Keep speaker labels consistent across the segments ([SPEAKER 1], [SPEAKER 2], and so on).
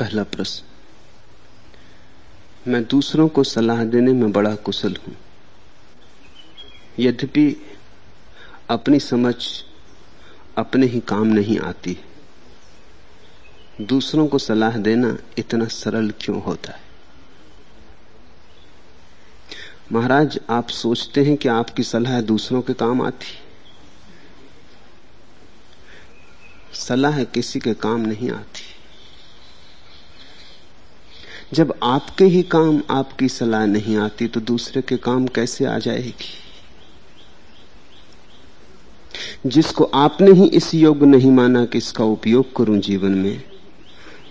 [SPEAKER 1] पहला प्रश्न। मैं दूसरों को सलाह देने में बड़ा कुशल हूँ। यद्यपि अपनी समझ अपने ही काम नहीं आती, दूसरों को सलाह देना इतना सरल क्यों होता है? महाराज, आप सोचते हैं कि आपकी सलाह दूसरों के काम आती। सलाह किसी के काम नहीं आती। जब आपके ही काम आपकी सलाह नहीं आती तो दूसरे के काम कैसे आ जाएगी? जिसको आपने ही इस योग्य नहीं माना कि इसका उपयोग करूँ जीवन में,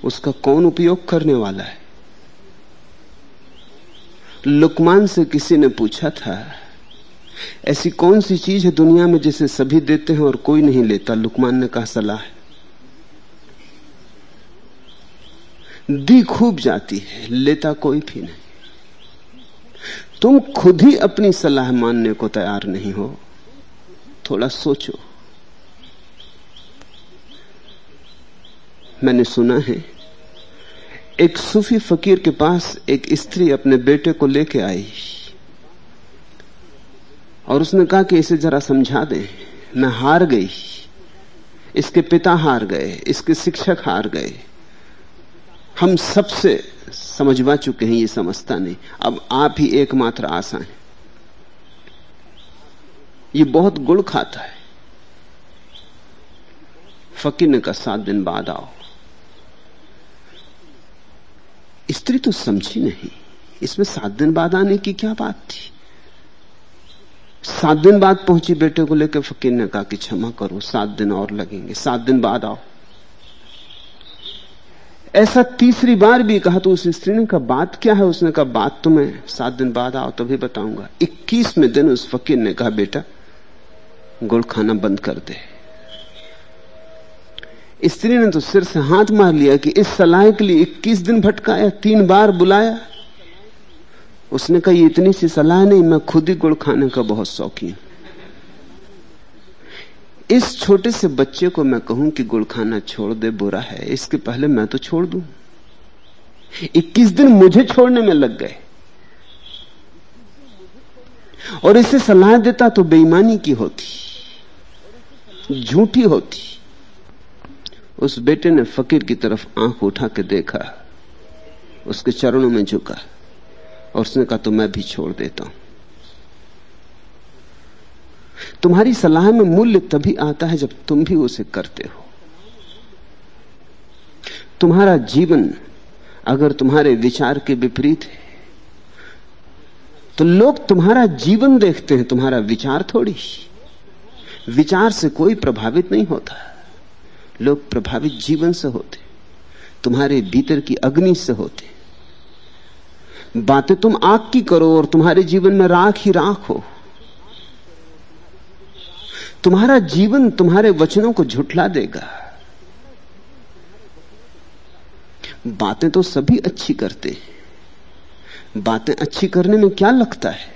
[SPEAKER 1] उसका कौन उपयोग करने वाला है? लुकमान से किसी ने पूछा था, ऐसी कौन सी चीज़ है दुनिया में जिसे सभी देते हैं और कोई नहीं लेता? लुकमान ने कहा, सलाह दी खूब जाती है, लेता कोई भी नहीं। तुम खुद ही अपनी सलाह मानने को तैयार नहीं हो, थोड़ा सोचो। मैंने सुना है, एक सूफी फकीर के पास एक स्त्री अपने बेटे को लेके आई, और उसने कहा कि इसे जरा समझा दे, मैं हार गई, इसके पिता हार गए, इसके शिक्षक हार गए। हम सबसे समझवा चुके हैं, ये समझता नहीं। अब आप ही एकमात्र आशा है। ये बहुत गुड़ खाता है। फकीर ने कहा, सात दिन बाद आओ। स्त्री तो समझी नहीं। इसमें सात दिन बाद आने की क्या बात थी? सात दिन बाद पहुँची बेटे को लेकर फकीर ने कहा कि क्षमा करो, सात दिन और लगेंगे। सात दिन बाद आओ। ऐसा तीसरी बार भी कहा तो उस स्त्री ने कहा बात क्या है? उसने कहा, बात तो मैं सात दिन बाद आओ तभी तो बताऊँगा। इक्कीसवें दिन उस फकीर ने कहा, बेटा, गुड़ खाना बंद कर दे। स्त्री ने तो सिर से हाथ मार लिया कि इस सलाह के लिए 21 दिन भटकाया, तीन बार बुलाया। उसने कहा इतनी सी सलाह नहीं, मैं खुद ही गुड़ खाने का बहुत शौकीन इस छोटे से बच्चे को मैं कहूँ कि गुड़ खाना छोड़ दे, बुरा है। इसके पहले मैं तो छोड़ दूँ। 21 दिन मुझे छोड़ने में लग गए। और इसे सलाह देता तो बेईमानी की होती, झूठी होती। उस बेटे ने फकीर की तरफ़ आँख उठा के देखा, उसके चरणों में झुका, और उसने कहा तो मैं भी छोड़ देता हूँ। तुम्हारी सलाह में मूल्य तभी आता है जब तुम भी उसे करते हो। तुम्हारा जीवन अगर तुम्हारे विचार के विपरीत है तो लोग तुम्हारा जीवन देखते हैं, तुम्हारा विचार थोड़ी। विचार से कोई प्रभावित नहीं होता। लोग प्रभावित जीवन से होते, तुम्हारे भीतर की अग्नि से होते। बातें तुम आग की करो और तुम्हारे जीवन में राख ही राख हो। तुम्हारा जीवन तुम्हारे वचनों को झुठला देगा। बातें तो सभी अच्छी करते हैं। बातें अच्छी करने में क्या लगता है?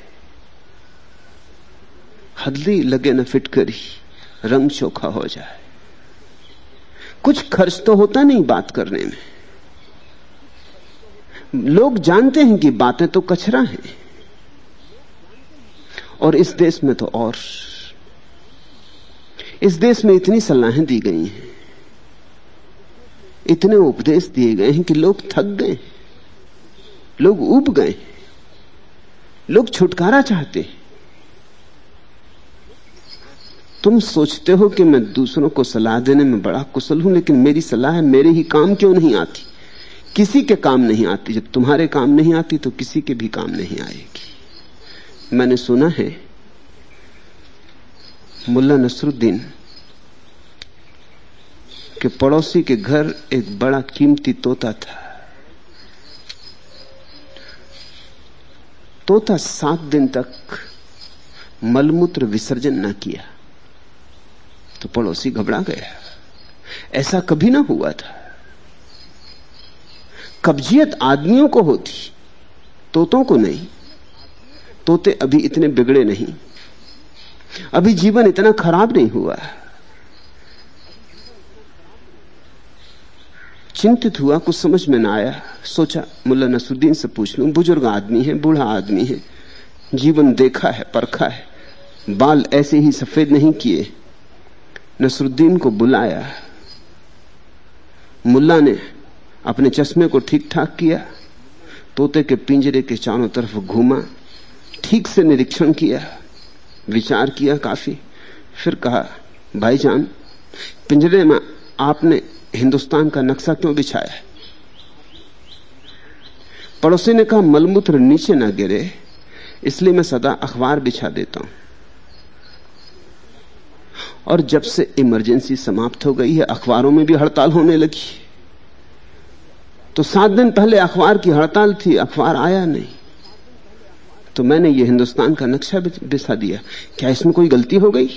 [SPEAKER 1] हल्दी लगे न फिट फिटकरी रंग चोखा हो जाए। कुछ खर्च तो होता नहीं बात करने में। लोग जानते हैं कि बातें तो कचरा हैं। और इस देश में तो और इस देश में इतनी सलाहें दी गई हैं। इतने उपदेश दिए गए हैं कि लोग थक गए। लोग उब गए। लोग छुटकारा चाहते तुम सोचते हो कि मैं दूसरों को सलाह देने में बड़ा कुशल हूँ, लेकिन मेरी सलाह मेरे ही काम क्यों नहीं आती? किसी के काम नहीं आती। जब तुम्हारे काम नहीं आती तो किसी के भी काम नहीं आएगी। मैंने सुना है मुल्ला नसरुद्दीन, के पड़ोसी के घर एक बड़ा कीमती तोता था। तोता सात दिन तक मलमूत्र विसर्जन न किया तो पड़ोसी घबरा गया। ऐसा कभी ना हुआ था। कब्जियत आदमियों को होती, तोतों को नहीं। तोते अभी इतने बिगड़े नहीं। अभी जीवन इतना खराब नहीं हुआ। चिंतित हुआ, कुछ समझ में ना आया। सोचा, मुल्ला नसरुद्दीन से पूछ लू, बुज़ुर्ग आदमी है, बूढ़ा आदमी है, जीवन देखा है, परखा है, बाल ऐसे ही सफ़ेद नहीं किए। नसरुद्दीन को बुलाया। मुल्ला ने अपने चश्मे को ठीक ठाक किया, तोते के पिंजरे के चारों तरफ़ घूमा, ठीक से निरीक्षण किया। विचार किया काफ़ी। फिर कहा भाईजान पिंजरे में आपने हिंदुस्तान का नक्शा क्यों बिछाया? पड़ोसी ने कहा, मलमूत्र नीचे ना गिरे, इसलिए मैं सदा अखबार बिछा देता हूँ। और जब से इमरजेंसी समाप्त हो गई है, अखबारों में भी हड़ताल होने लगी। तो सात दिन पहले अखबार की हड़ताल थी, अखबार आया नहीं। तो मैंने ये हिंदुस्तान का नक्शा बिछा दिया। क्या इसमें कोई गलती हो गई?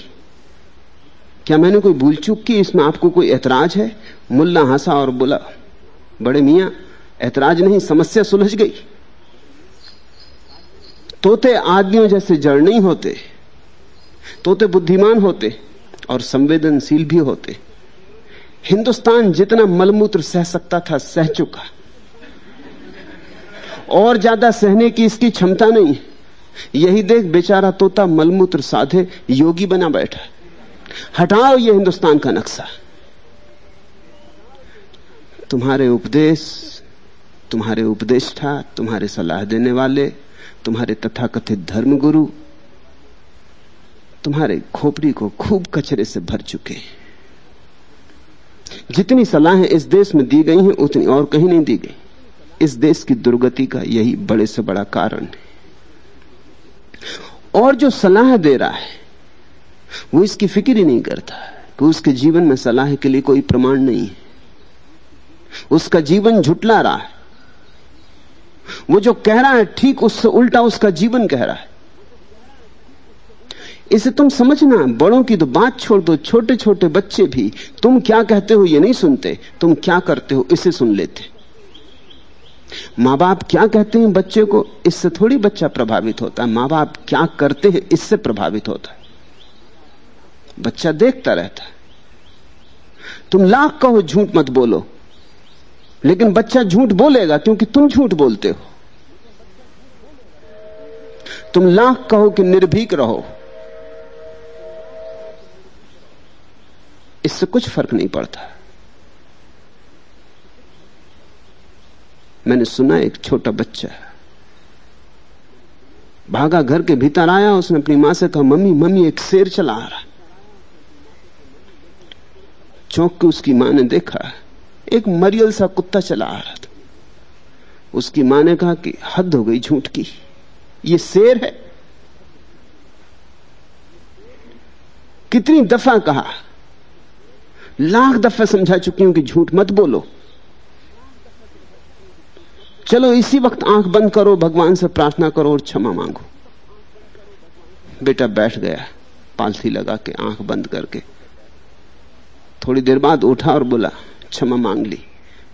[SPEAKER 1] क्या मैंने कोई भूल चूक की? इसमें आपको कोई ऐतराज है? मुल्ला हंसा और बोला, बड़े मियाँ, ऐतराज नहीं, समस्या सुलझ गई। तोते आदमियों जैसे जड़ नहीं होते। तोते बुद्धिमान होते और संवेदनशील भी होते। हिंदुस्तान जितना मलमूत्र सह सकता था, सह चुका। और ज़्यादा सहने की इसकी क्षमता नहीं यही देख बेचारा तोता मलमूत्र साधे योगी बना बैठा हटाओ ये हिंदुस्तान का नक्शा। तुम्हारे उपदेश, तुम्हारे उपदेष्टा, तुम्हारे सलाह देने वाले, तुम्हारे तथाकथित धर्मगुरु, तुम्हारे खोपड़ी को खूब कचरे से भर चुके जितनी सलाहें इस देश में दी गई हैं, उतनी और कहीं नहीं दी गई। इस देश की दुर्गति का यही बड़े से बड़ा कारण है। और जो सलाह दे रहा है, वो इसकी फ़िक्र ही नहीं करता कि उसके जीवन में सलाह के लिए कोई प्रमाण नहीं है। उसका जीवन झुटला रहा है। वो जो कह रहा है, ठीक उससे उल्टा उसका जीवन कह रहा है। इसे तुम समझना, बड़ों की तो बात छोड़ दो छोटे छोटे बच्चे भी। तुम क्या कहते हो ये नहीं सुनते, तुम क्या करते हो इसे सुन लेते। माँ बाप क्या कहते हैं बच्चे को? इससे थोड़ी बच्चा प्रभावित होता है। माँ बाप क्या करते हैं, इससे प्रभावित होता है। बच्चा देखता रहता है। तुम लाख कहो, झूठ मत बोलो। लेकिन बच्चा झूठ बोलेगा क्योंकि तुम झूठ बोलते हो। तुम लाख कहो कि निर्भीक रहो। इससे कुछ फ़र्क नहीं पड़ता। मैंने सुना एक छोटा बच्चा भागा घर के भीतर आया, उसने अपनी माँ से कहा, मम्मी मम्मी, एक शेर चला आ रहा चौंक के उसकी माँ ने देखा, एक मरियल सा कुत्ता चला आ रहा था। उसकी माँ ने कहा कि हद हो गई झूठ की, ये शेर है। कितनी दफ़ा कहा, लाख दफ़ा समझा चुकी हूँ कि झूठ मत बोलो। चलो इसी वक्त आँख बंद करो, भगवान से प्रार्थना करो और क्षमा मांगो। बेटा बैठ गया पालथी लगा के आँख बंद करके। थोड़ी देर बाद उठा और बोला, क्षमा मांग ली।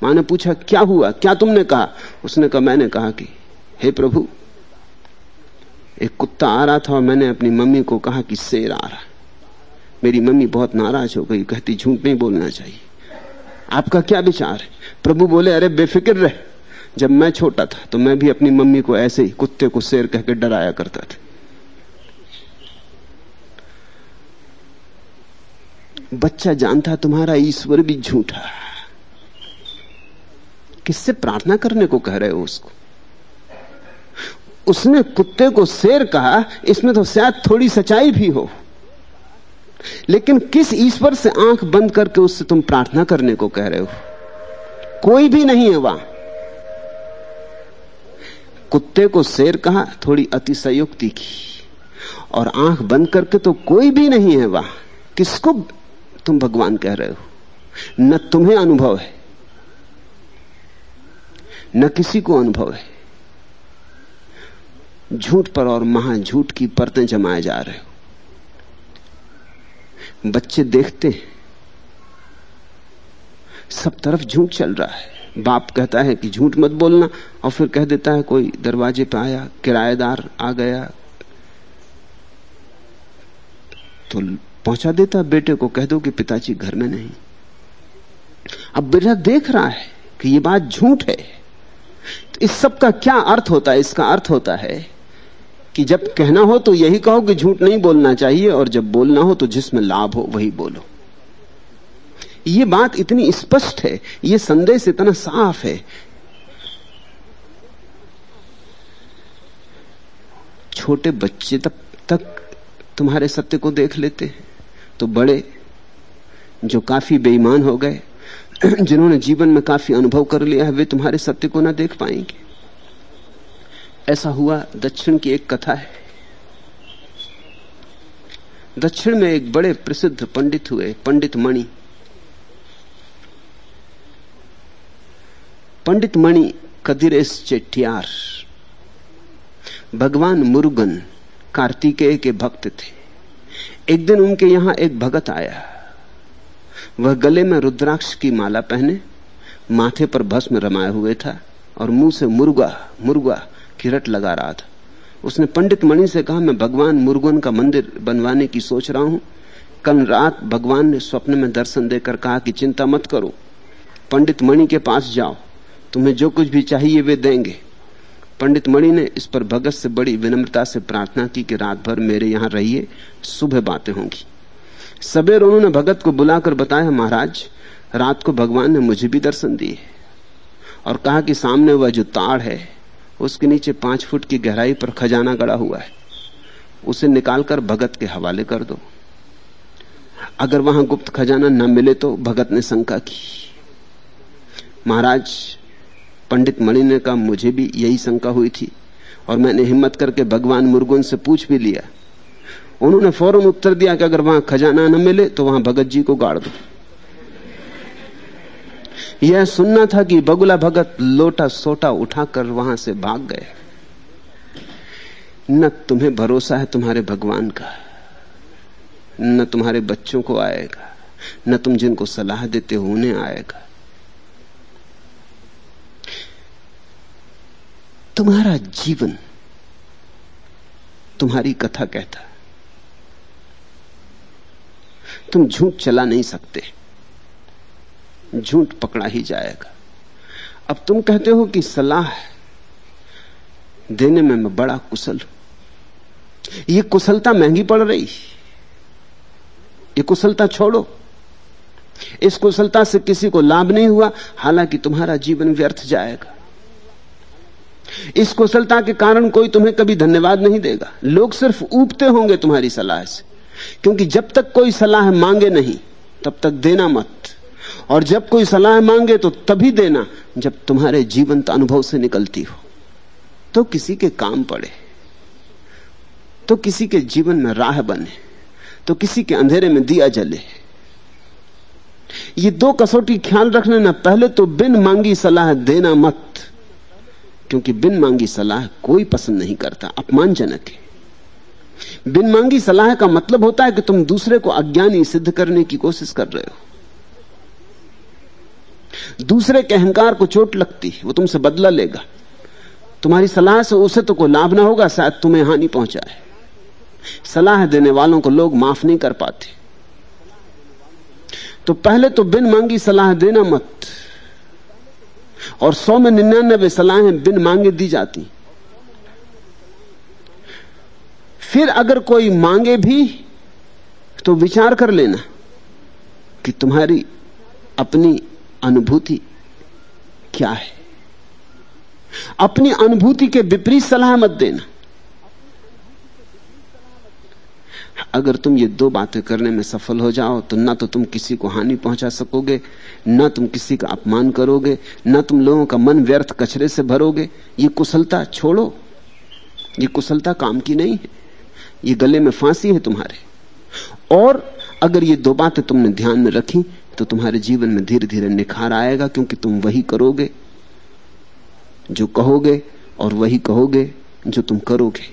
[SPEAKER 1] माँ ने पूछा, क्या हुआ? क्या तुमने कहा? उसने कहा, मैंने कहा कि, हे प्रभु, एक कुत्ता आ रहा था और मैंने अपनी मम्मी को कहा कि शेर आ रहा मेरी मम्मी बहुत नाराज़ हो गई, कहती, झूठ नहीं बोलना चाहिए। आपका क्या विचार है? प्रभु बोले, अरे बेफिक्र रहे। जब मैं छोटा था तो मैं भी अपनी मम्मी को ऐसे ही कुत्ते को शेर कहकर डराया करता था। बच्चा जानता तुम्हारा ईश्वर भी झूठा किससे प्रार्थना करने को कह रहे हो उसको? उसने कुत्ते को शेर कहा, इसमें तो शायद थोड़ी सच्चाई भी हो। लेकिन किस ईश्वर से आँख बंद करके उससे तुम प्रार्थना करने को कह रहे हो? कोई भी नहीं है वहाँ। कुत्ते को शेर कहा, थोड़ी अतिशयोक्ति की। और आँख बंद करके तो कोई भी नहीं है वहाँ। किसको तुम भगवान कह रहे हो? न तुम्हें अनुभव है। न किसी को अनुभव है। झूठ पर और महा झूठ की परतें जमाए जा रहे हो। बच्चे देखते हैं। सब तरफ़ झूठ चल रहा है। बाप कहता है कि झूठ मत बोलना, और फिर कह देता है, कोई दरवाजे पे आया, किराएदार आ गया। तो पहुँचा देता बेटे को, कह दो कि पिताजी घर में नहीं। अब बिरहा देख रहा है कि ये बात झूठ है। तो इस सब का क्या अर्थ होता है? इसका अर्थ होता है कि जब कहना हो तो यही कहो कि झूठ नहीं बोलना चाहिए, और जब बोलना हो तो जिसमें लाभ हो वही बोलो। ये बात इतनी स्पष्ट है, ये संदेश इतना साफ़ है। छोटे बच्चे तब तक तुम्हारे सत्य को देख लेते हैं। तो बड़े, जो काफ़ी बेईमान हो गए, जिन्होंने जीवन में काफ़ी अनुभव कर लिया है, वे तुम्हारे सत्य को ना देख पाएँगे। ऐसा हुआ दक्षिण की एक कथा है। दक्षिण में एक बड़े प्रसिद्ध पंडित हुए, पंडित मणि। पंडित मणि कदिरेश चेटियार भगवान मुरुगन कार्तिकेय के भक्त थे। एक दिन उनके यहाँ एक भगत आया। वह गले में रुद्राक्ष की माला पहने, माथे पर भस्म रमाए हुए था और मुँह से मुर्गा मुर्गा की रट लगा रहा था। उसने पंडित मणि से कहा, मैं भगवान मुर्गन का मंदिर बनवाने की सोच रहा हूँ। कल रात भगवान ने स्वप्न में दर्शन देकर कहा कि चिंता मत करो। पंडित मणि के पास जाओ। तुम्हें जो कुछ भी चाहिए वे देंगे। पंडित मणि ने इस पर भगत से बड़ी विनम्रता से प्रार्थना की कि रात भर मेरे यहाँ रहिए, सुबह बातें होंगी। सबेर उन्होंने भगत को बुलाकर बताया, महाराज, रात को भगवान ने मुझे भी दर्शन दिए और कहा कि सामने वह जो ताड़ है, उसके नीचे पाँच फुट की गहराई पर खजाना गड़ा हुआ है। उसे निकालकर भगत के हवाले कर दो। अगर वहाँ गुप्त खजाना न मिले तो भगत ने शंका की। महाराज पंडित मणि ने कहा मुझे भी यही शंका हुई थी और मैंने हिम्मत करके भगवान मुर्गुन से पूछ भी लिया। उन्होंने फ़ौरन उत्तर दिया कि अगर वहाँ खजाना न मिले तो वहाँ भगत जी को गाड़ दो। यह सुनना था कि बगुला भगत लोटा सोटा उठाकर वहाँ से भाग गए। न तुम्हें भरोसा है तुम्हारे भगवान का, न तुम्हारे बच्चों को आएगा, न तुम जिनको सलाह देते हो उन्हें आएगा। तुम्हारा जीवन तुम्हारी कथा कहता तुम झूठ चला नहीं सकते। झूठ पकड़ा ही जाएगा। अब तुम कहते हो कि सलाह देने में मैं बड़ा कुशल हूँ। ये कुशलता महँगी पड़ रही। ये कुशलता छोड़ो। इस कुशलता से किसी को लाभ नहीं हुआ। हालाँकि तुम्हारा जीवन व्यर्थ जाएगा। इस कुशलता के कारण कोई तुम्हें कभी धन्यवाद नहीं देगा। लोग सिर्फ़ ऊबते होंगे तुम्हारी सलाह से। क्योंकि जब तक कोई सलाह मांगे नहीं, तब तक देना मत। और जब कोई सलाह मांगे तो तभी देना जब तुम्हारे जीवंत अनुभव से निकलती हो। तो किसी के काम पड़े। तो किसी के जीवन में राह बने। तो किसी के अंधेरे में दिया जले। ये दो कसौटी ख्याल रखने ना पहले तो बिन मांगी सलाह देना मत। क्योंकि बिन मांगी सलाह कोई पसंद नहीं करता, अपमानजनक है। बिन मांगी सलाह का मतलब होता है कि तुम दूसरे को अज्ञानी सिद्ध करने की कोशिश कर रहे हो। दूसरे के अहंकार को चोट लगती है, वो तुमसे बदला लेगा। तुम्हारी सलाह से उसे तो कोई लाभ ना होगा, शायद तुम्हें हानि पहुँचाए। सलाह देने वालों को लोग माफ़ नहीं कर पाते। तो पहले तो बिन मांगी सलाह देना मत। और सौ में निन्यानबे सलाहें बिन मांगे दी जाती। फिर अगर कोई मांगे भी तो विचार कर लेना कि तुम्हारी अपनी अनुभूति क्या है। अपनी अनुभूति के विपरीत सलाह मत देना। अगर तुम ये दो बातें करने में सफल हो जाओ तो ना तो तुम किसी को हानि पहुँचा सकोगे, ना तुम किसी का अपमान करोगे, ना तुम लोगों का मन व्यर्थ कचरे से भरोगे। ये कुशलता छोड़ो। ये कुशलता काम की नहीं है। ये गले में फांसी है तुम्हारे। और अगर ये दो बातें तुमने ध्यान में रखी तो तुम्हारे जीवन में धीरे धीरे निखार आएगा, क्योंकि तुम वही करोगे जो कहोगे और वही कहोगे जो तुम करोगे।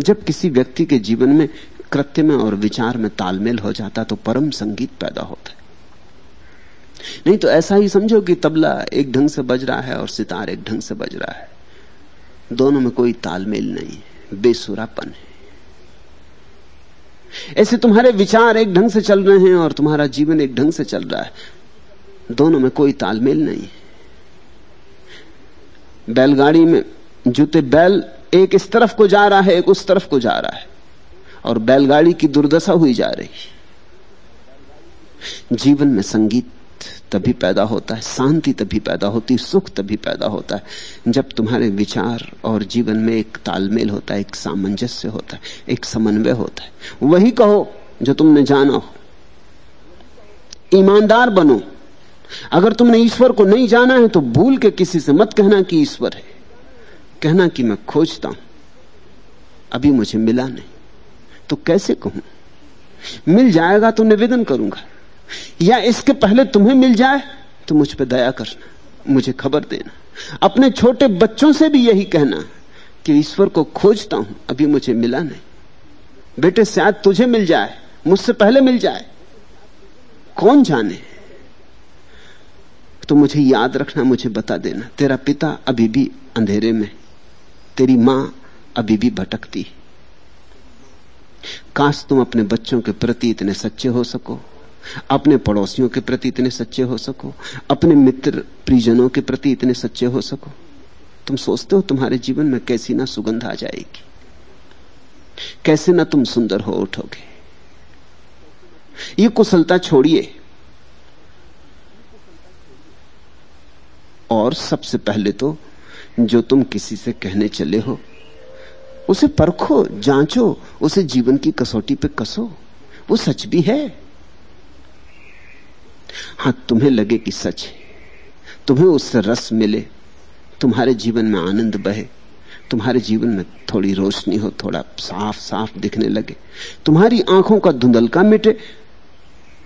[SPEAKER 1] जब किसी व्यक्ति के जीवन में कृत्य में और विचार में तालमेल हो जाता तो परम संगीत पैदा होता नहीं तो ऐसा ही समझो कि तबला एक ढंग से बज रहा है और सितार एक ढंग से बज रहा है। दोनों में कोई तालमेल नहीं है, बेसुरापन है। ऐसे तुम्हारे विचार एक ढंग से चल रहे हैं और तुम्हारा जीवन एक ढंग से चल रहा है। दोनों में कोई तालमेल नहीं है। बैलगाड़ी में जूते बैल एक इस तरफ़ को जा रहा है, एक उस तरफ़ को जा रहा है। और बैलगाड़ी की दुर्दशा हुई जा रही जीवन में संगीत तभी पैदा होता है, शांति तभी पैदा होती है सुख तभी पैदा होता है, जब तुम्हारे विचार और जीवन में एक तालमेल होता है, एक सामंजस्य होता है, एक समन्वय होता है। वही कहो जो तुमने जाना हो। ईमानदार बनो। अगर तुमने ईश्वर को नहीं जाना है तो भूल के किसी से मत कहना कि ईश्वर है। कहना कि मैं खोजता हूँ। अभी मुझे मिला नहीं। तो कैसे कहूँ? मिल जाएगा तो निवेदन करूँगा। या इसके पहले तुम्हें मिल जाए तो मुझ पर दया करना, मुझे खबर देना। अपने छोटे बच्चों से भी यही कहना कि ईश्वर को खोजता हूँ, अभी मुझे मिला नहीं। बेटे, शायद तुझे मिल जाए, मुझसे पहले मिल जाए। कौन जाने? तो मुझे याद रखना, मुझे बता देना। तेरा पिता अभी भी अंधेरे में, तेरी माँ अभी भी भटकती। काश तुम अपने बच्चों के प्रति इतने सच्चे हो सको, अपने पड़ोसियों के प्रति इतने सच्चे हो सको, अपने मित्र परिजनों के प्रति इतने सच्चे हो सको। तुम सोचते हो तुम्हारे जीवन में कैसी ना सुगंध आ जाएगी। कैसे ना तुम सुंदर हो उठोगे। ये कुशलता छोड़िए। और सबसे पहले तो जो तुम किसी से कहने चले हो, उसे परखो, जांचो उसे जीवन की कसौटी पे कसो। वो सच भी है। हाँ, तुम्हें लगे कि सच है। तुम्हें उससे रस मिले। तुम्हारे जीवन में आनंद बहे। तुम्हारे जीवन में थोड़ी रोशनी हो, थोड़ा साफ़ साफ़ दिखने लगे। तुम्हारी आँखों का धुंधलका मिटे।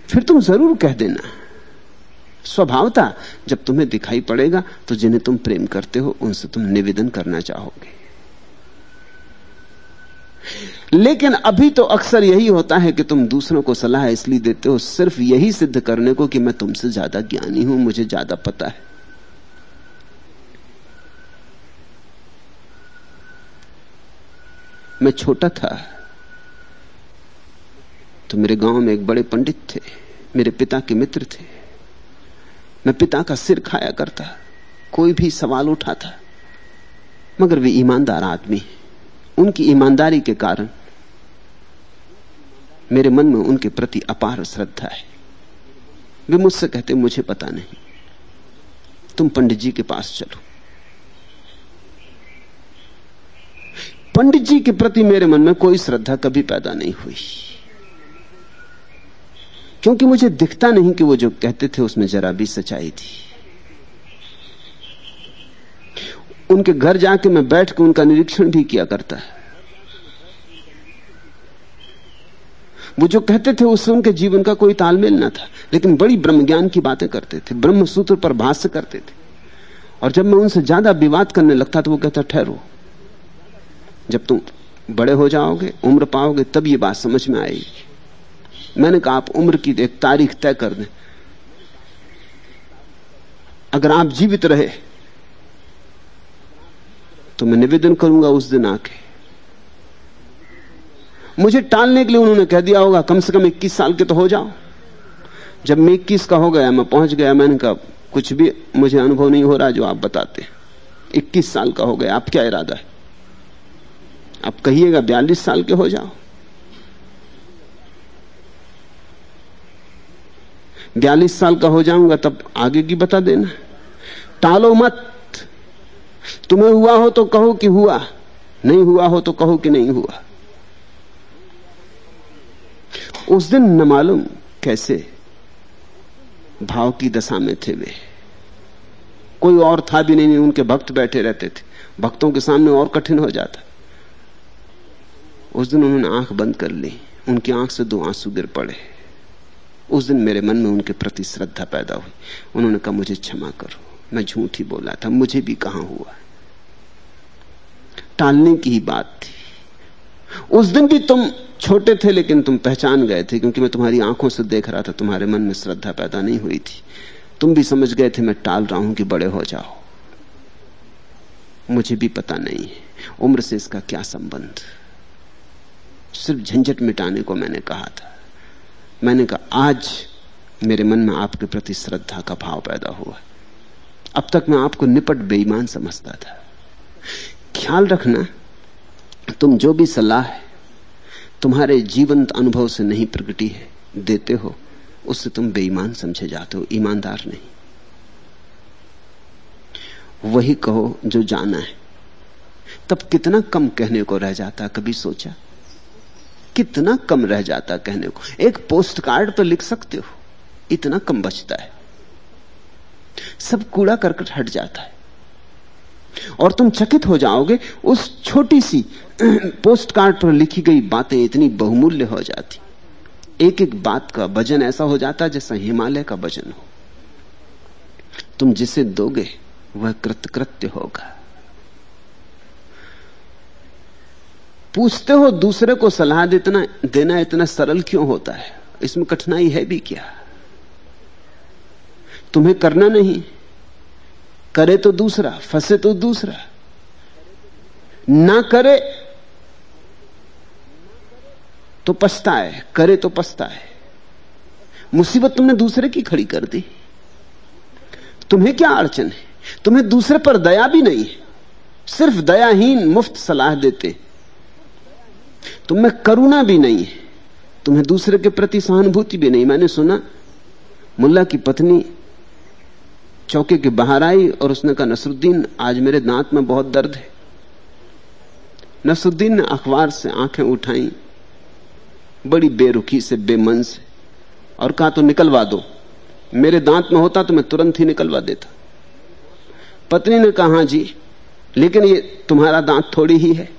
[SPEAKER 1] फिर तुम ज़रूर कह देना। स्वभावता जब तुम्हें दिखाई पड़ेगा तो जिन्हें तुम प्रेम करते हो, उनसे तुम निवेदन करना चाहोगे। लेकिन अभी तो अक्सर यही होता है कि तुम दूसरों को सलाह इसलिए देते हो सिर्फ़ यही सिद्ध करने को कि मैं तुमसे ज़्यादा ज्ञानी हूँ, मुझे ज़्यादा पता है। मैं छोटा था तो मेरे गाँव में एक बड़े पंडित थे, मेरे पिता के मित्र थे। मैं पिता का सिर खाया करता, कोई भी सवाल उठाता, मगर वे ईमानदार आदमी उनकी ईमानदारी के कारण मेरे मन में उनके प्रति अपार श्रद्धा है। वे मुझसे कहते, मुझे पता नहीं। तुम पंडित जी के पास चलो। पंडित जी के प्रति मेरे मन में कोई श्रद्धा कभी पैदा नहीं हुई। क्योंकि मुझे दिखता नहीं कि वो जो कहते थे उसमें जरा भी सच्चाई थी। उनके घर जाके मैं बैठ के उनका निरीक्षण भी किया करता है। वो जो कहते थे, उससे उनके जीवन का कोई तालमेल ना था, लेकिन बड़ी ब्रह्म ज्ञान की बातें करते थे ब्रह्म सूत्र पर भाष्य करते थे। और जब मैं उनसे ज़्यादा विवाद करने लगता तो वो कहता, ठहरो। जब तुम बड़े हो जाओगे, उम्र पाओगे, तब ये बात समझ में आएगी। मैंने कहा, आप उम्र की एक तारीख तय कर दें। अगर आप जीवित रहे तो मैं निवेदन करूँगा उस दिन आके। मुझे टालने के लिए उन्होंने कह दिया होगा, कम से कम 21 साल के तो हो जाओ। जब मैं 21 का हो गया, मैं पहुँच गया, मैंने कहा, कुछ भी मुझे अनुभव नहीं हो रहा जो आप बताते। 21 साल का हो गया, आप क्या इरादा है? आप कहिएगा, बयालीस साल के हो जाओ। बयालीस साल का हो जाऊँगा, तब आगे की बता देना। टालो मत। तुम्हें हुआ हो तो कहो कि हुआ। नहीं हुआ हो तो कहो कि नहीं हुआ। उस दिन न मालूम कैसे भाव की दशा में थे वे। कोई और था भी नहीं, उनके भक्त बैठे रहते थे। भक्तों के सामने और कठिन हो जाता। उस दिन उन्होंने आँख बंद कर ली। उनकी आँख से दो आँसू गिर पड़े। उस दिन मेरे मन में उनके प्रति श्रद्धा पैदा हुई। उन्होंने कहा, मुझे क्षमा करो। मैं झूठ ही बोला था, मुझे भी कहाँ हुआ? टालने की ही बात थी। उस दिन भी तुम छोटे थे, लेकिन तुम पहचान गए थे, क्योंकि मैं तुम्हारी आँखों से देख रहा था, तुम्हारे मन में श्रद्धा पैदा नहीं हुई थी। तुम भी समझ गए थे, मैं टाल रहा हूँ कि बड़े हो जाओ। मुझे भी पता नहीं है, उम्र से इसका क्या संबंध। सिर्फ़ झंझट मिटाने को मैंने कहा था। मैंने कहा, आज मेरे मन में आपके प्रति श्रद्धा का भाव पैदा हुआ अब तक मैं आपको निपट बेईमान समझता था। ख्याल रखना, तुम जो भी सलाह है, तुम्हारे जीवंत अनुभव से नहीं प्रकटी है, देते हो, उससे तुम बेईमान समझे जाते हो, ईमानदार नहीं। वही कहो जो जाना है। तब कितना कम कहने को रह जाता, कभी सोचा? कितना कम रह जाता कहने को? एक पोस्ट कार्ड तो लिख सकते हो, इतना कम बचता है। सब कूड़ा करकट हट जाता है। और तुम चकित हो जाओगे, उस छोटी सी पोस्ट कार्ड पर लिखी गई बातें इतनी बहुमूल्य हो जाती। एक एक बात का वज़न ऐसा हो जाता जैसा हिमालय का वज़न हो। तुम जिसे दोगे, वह कृतकृत्य होगा। पूछते हो दूसरे को सलाह देना देना इतना सरल क्यों होता है? इसमें कठिनाई है भी क्या? तुम्हें करना नहीं। करे तो दूसरा, फंसे तो दूसरा। ना करे तो पछताए, करे तो पछताए। मुसीबत तुमने दूसरे की खड़ी कर दी। तुम्हें क्या अड़चन है? तुम्हें दूसरे पर दया भी नहीं है। सिर्फ़ दयाहीन मुफ़्त सलाह देते। तुम्हें करुणा भी नहीं है। तुम्हें दूसरे के प्रति सहानुभूति भी नहीं। मैंने सुना, मुल्ला की पत्नी चौके के बाहर आई और उसने कहा, नसरुद्दीन, आज मेरे दांत में बहुत दर्द है। नसरुद्दीन ने अखबार से आँखें उठाई, बड़ी बेरुखी से बेमन से, और कहा तो निकलवा दो। मेरे दांत में होता तो मैं तुरंत ही निकलवा देता। पत्नी ने कहा जी, लेकिन ये तुम्हारा दांत थोड़ी ही है।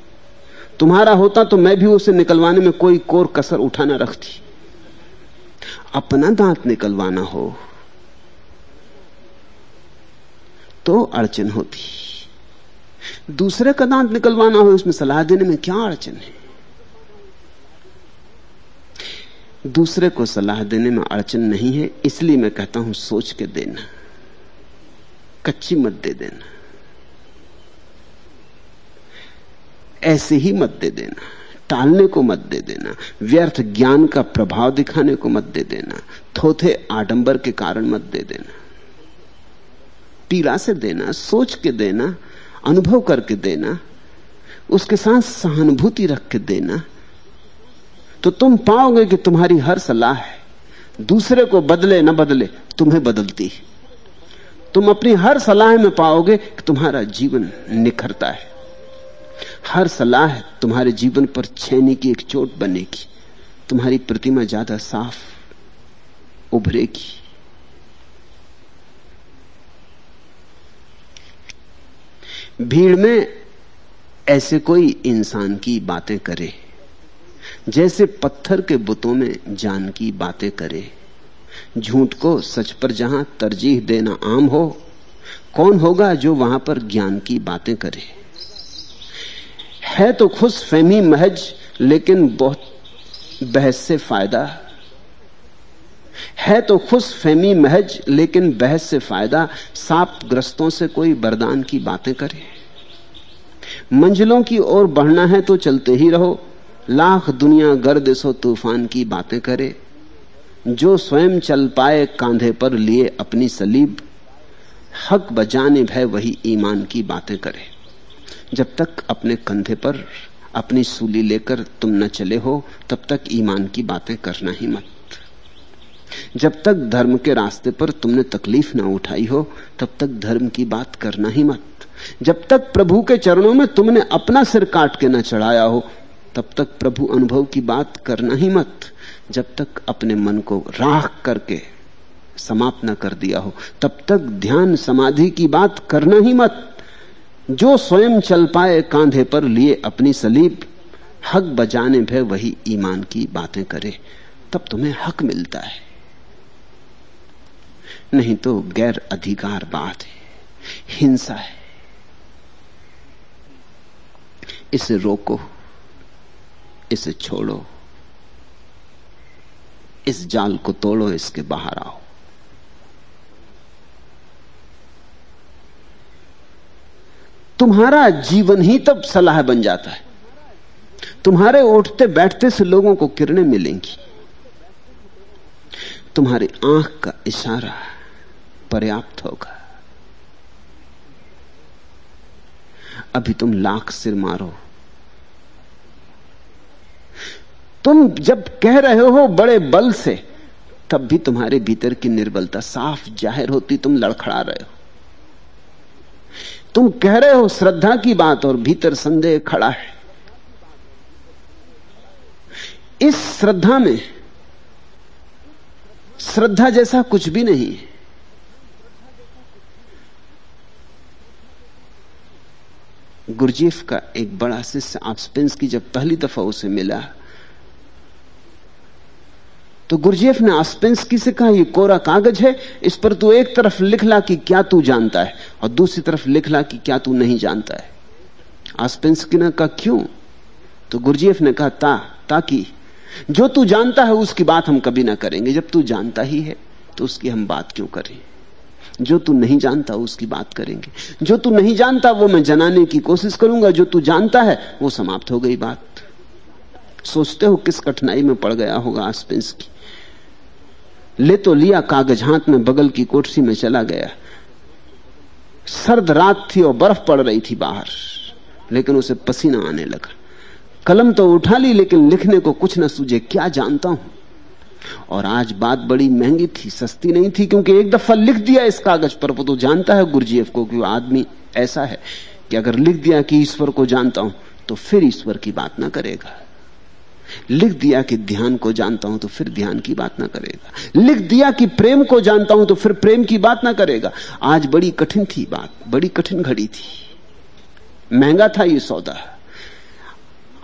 [SPEAKER 1] तुम्हारा होता तो मैं भी उसे निकलवाने में कोई कोर कसर उठाना रखती। अपना दांत निकलवाना हो। तो अड़चन होती। दूसरे का दांत निकलवाना हो, उसमें सलाह देने में क्या अड़चन है? दूसरे को सलाह देने में अड़चन नहीं है, इसलिए मैं कहता हूँ, सोच के देना। कच्ची मत दे देना। ऐसे ही मत दे देना। टालने को मत दे देना। व्यर्थ ज्ञान का प्रभाव दिखाने को मत दे देना। थोथे आडंबर के कारण मत दे देना। पीड़ा से देना, सोच के देना, अनुभव करके देना, उसके साथ सहानुभूति रख के देना तो तुम पाओगे कि तुम्हारी हर सलाह है। दूसरे को बदले न बदले, तुम्हें बदलती तुम अपनी हर सलाह में पाओगे कि तुम्हारा जीवन निखरता है। हर सलाह तुम्हारे जीवन पर छेनी की एक चोट बनेगी। तुम्हारी प्रतिमा ज़्यादा साफ़ उभरेगी। भीड़ में ऐसे कोई इंसान की बातें करे, जैसे पत्थर के बुतों में जान की बातें करे। झूठ को सच पर जहाँ तरजीह देना आम हो, कौन होगा जो वहाँ पर ज्ञान की बातें करे? है तो खुश फहमी महज, लेकिन बहुत बहस से फ़ायदा है तो खुश फहमी महज, लेकिन बहस से फ़ायदा साप ग्रस्तों से कोई बरदान की बातें करे। मंजिलों की ओर बढ़ना है तो चलते ही रहो। लाख दुनिया गर्द सो तूफ़ान की बातें करे। जो स्वयं चल पाए कांधे पर लिए अपनी सलीब, हक बजाने भय वही ईमान की बातें करे। जब तक अपने कंधे पर अपनी सूली लेकर तुम न चले हो, तब तक ईमान की बातें करना ही मत। जब तक धर्म के रास्ते पर तुमने तकलीफ़ ना उठाई हो, तब तक धर्म की बात करना ही मत। जब तक प्रभु के चरणों में तुमने अपना सिर काट के न चढ़ाया हो, तब तक प्रभु अनुभव की बात करना ही मत। जब तक अपने मन को राख करके समाप्त न कर दिया हो, तब तक ध्यान समाधि की बात करना ही मत। जो स्वयं चल पाए कांधे पर लिए अपनी सलीब, हक बजाने भय वही ईमान की बातें करे, तब तुम्हें हक मिलता है। नहीं तो गैर अधिकार बात है। हिंसा है। इसे रोको इसे छोड़ो। इस जाल को तोड़ो, इसके बाहर आओ। तुम्हारा जीवन ही तब सलाह बन जाता है। तुम्हारे उठते बैठते से लोगों को किरणें मिलेंगी। तुम्हारी आँख का इशारा पर्याप्त होगा। अभी तुम लाख सिर मारो। तुम जब कह रहे हो बड़े बल से, तब भी तुम्हारे भीतर की निर्बलता साफ़ ज़ाहिर होती, तुम लड़खड़ा रहे हो। तुम कह रहे हो श्रद्धा की बात और भीतर संदेह खड़ा है। इस श्रद्धा में, श्रद्धा जैसा कुछ भी नहीं है। गुरजीफ का एक बड़ा शिष्य आस्पेंस की जब पहली दफ़ा उसे मिला तो गुरजेफ ने आस्पेंसकी से कहा? ये कोरा कागज़ है, इस पर तू एक तरफ़ लिख ला कि क्या तू जानता है, और दूसरी तरफ़ लिख ला कि क्या तू नहीं जानता है। आस्पेंसकी ने कहा, क्यों? तो गुरजेफ ने कहा, ता, ताकि जो तू जानता है, उसकी बात हम कभी ना करेंगे। जब तू जानता ही है तो उसकी हम बात क्यों करें? जो तू नहीं जानता उसकी बात करेंगे। जो तू नहीं जानता वो मैं जनाने की कोशिश करूँगा। जो तू जानता है वो समाप्त हो गई बात। सोचते हो किस कठिनाई में पड़ गया होगा आसपेंस की। ले तो लिया कागज़ हाथ में, बगल की कोठरी में चला गया। सर्द रात थी और बर्फ़ पड़ रही थी बाहर, लेकिन उसे पसीना आने लगा। कलम तो उठा ली, लेकिन लिखने को कुछ न सूझे। क्या जानता हूँ? और आज बात बड़ी महँगी थी, सस्ती नहीं थी, क्योंकि एक दफ़ा लिख दिया इस कागज़ पर, वो तो जानता है गुरुजीएफ को कि आदमी ऐसा है कि अगर लिख दिया कि ईश्वर को जानता हूँ तो फिर ईश्वर की बात ना करेगा। लिख दिया कि ध्यान को जानता हूँ तो फिर ध्यान की बात ना करेगा। लिख दिया कि प्रेम को जानता हूँ तो फिर प्रेम की बात ना करेगा। आज बड़ी कठिन थी बात, बड़ी कठिन घड़ी थी। महँगा था ये सौदा।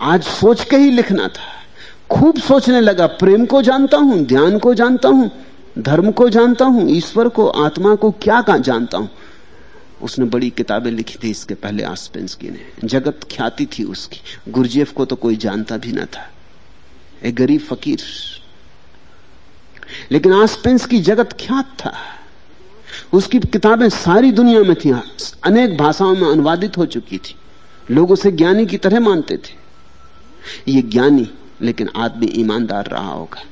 [SPEAKER 1] आज सोच के ही लिखना था। खूब सोचने लगा, प्रेम को जानता हूँ, ध्यान को जानता हूँ, धर्म को जानता हूँ, ईश्वर को, आत्मा को क्या कहा जानता हूँ। उसने बड़ी किताबें लिखी थी, इसके पहले आसपेंस की ने। जगत ख्याति थी उसकी। गुरजेफ को तो कोई जानता भी ना था। एक गरीब फकीर। लेकिन आसपेंस की जगत ख्यात था। उसकी किताबें सारी दुनिया में थी। अनेक भाषाओं में अनुवादित हो चुकी थी। लोग उसे ज्ञानी की तरह मानते थे। ये ज्ञानी लेकिन आदमी ईमानदार रहा होगा।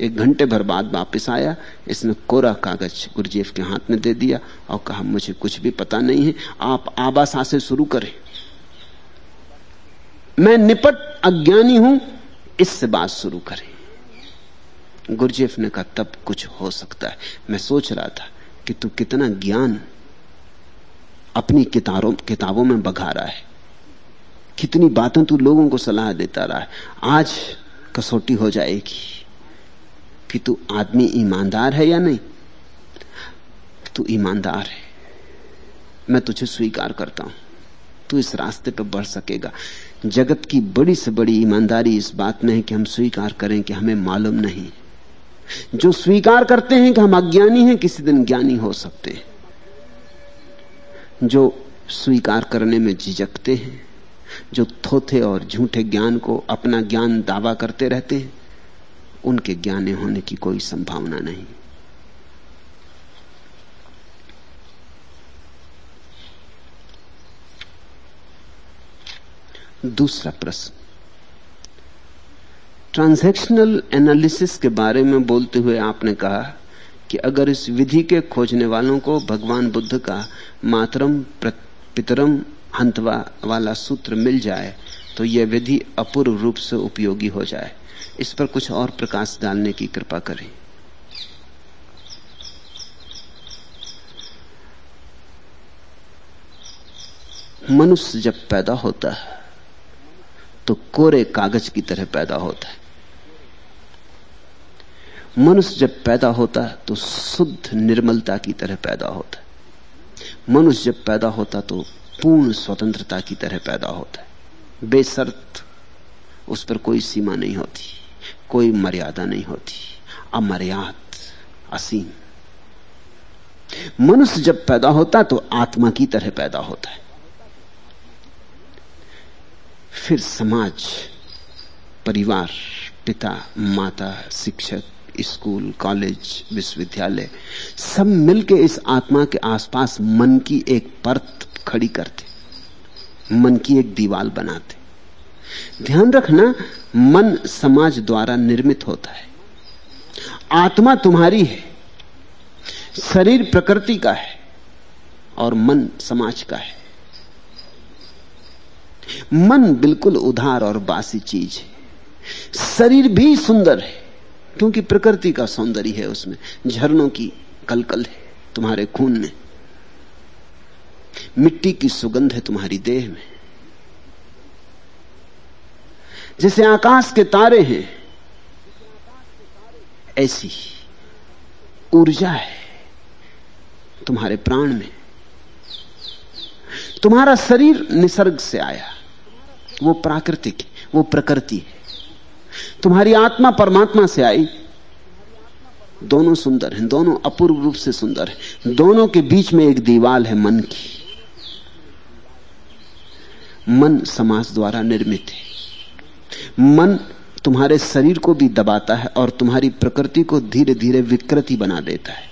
[SPEAKER 1] एक घंटे भर बाद वापस आया, इसने कोरा कागज़ गुरजेफ के हाथ में दे दिया और कहा, मुझे कुछ भी पता नहीं है, आप आबासा से शुरू करें। मैं निपट अज्ञानी हूँ, इससे बात शुरू करें। गुरजेफ ने कहा, तब कुछ हो सकता है। मैं सोच रहा था कि तू कितना ज्ञान अपनी किताबों में बघा रहा है। कितनी बातें तू लोगों को सलाह देता रहा है। आज कसौटी हो जाएगी कि तू आदमी ईमानदार है या नहीं? तू ईमानदार है। मैं तुझे स्वीकार करता हूँ। तू इस रास्ते पर बढ़ सकेगा। जगत की बड़ी से बड़ी ईमानदारी इस बात में है कि हम स्वीकार करें कि हमें मालूम नहीं। जो स्वीकार करते हैं कि हम अज्ञानी हैं, किसी दिन ज्ञानी हो सकते हैं। जो स्वीकार करने में झिझकते हैं जो थोथे और झूठे ज्ञान को अपना ज्ञान दावा करते रहते हैं, उनके ज्ञाने होने की कोई संभावना नहीं। दूसरा प्रश्न। ट्रांजैक्शनल एनालिसिस के बारे में बोलते हुए आपने कहा कि अगर इस विधि के खोजने वालों को भगवान बुद्ध का मातरम पितरम हंतवा वाला सूत्र मिल जाए तो यह विधि अपूर्व रूप से उपयोगी हो जाए। इस पर कुछ और प्रकाश डालने की कृपा करें। मनुष्य जब पैदा होता है तो कोरे कागज़ की तरह पैदा होता है। मनुष्य जब पैदा होता है तो शुद्ध निर्मलता की तरह पैदा होता है। मनुष्य जब पैदा होता तो पूर्ण स्वतंत्रता की तरह पैदा होता है। बेसर्त, उस पर कोई सीमा नहीं होती, कोई मर्यादा नहीं होती। अमर्याद, असीम। मनुष्य जब पैदा होता तो आत्मा की तरह पैदा होता है। फिर समाज, परिवार, पिता, माता, शिक्षक, स्कूल, कॉलेज, विश्वविद्यालय, सब मिलके इस आत्मा के आसपास मन की एक परत खड़ी करते, मन की एक दीवाल बनाते। ध्यान रखना, मन समाज द्वारा निर्मित होता है। आत्मा तुम्हारी है, शरीर प्रकृति का है, और मन समाज का है। मन बिल्कुल उधार और बासी चीज़ है। शरीर भी सुंदर है, क्योंकि प्रकृति का सौंदर्य है उसमें। झरनों की कलकल है, तुम्हारे खून में। मिट्टी की सुगंध है तुम्हारी देह में। जैसे आकाश के तारे हैं, ऐसी ऊर्जा है तुम्हारे प्राण में। तुम्हारा शरीर निसर्ग से आया, वो प्राकृतिक वो प्रकृति है। तुम्हारी आत्मा परमात्मा से आई, दोनों सुंदर हैं, दोनों अपूर्व रूप से सुंदर हैं, दोनों के बीच में एक दीवाल है मन की। मन समाज द्वारा निर्मित है। मन तुम्हारे शरीर को भी दबाता है और तुम्हारी प्रकृति को धीरे धीरे विकृति बना देता है।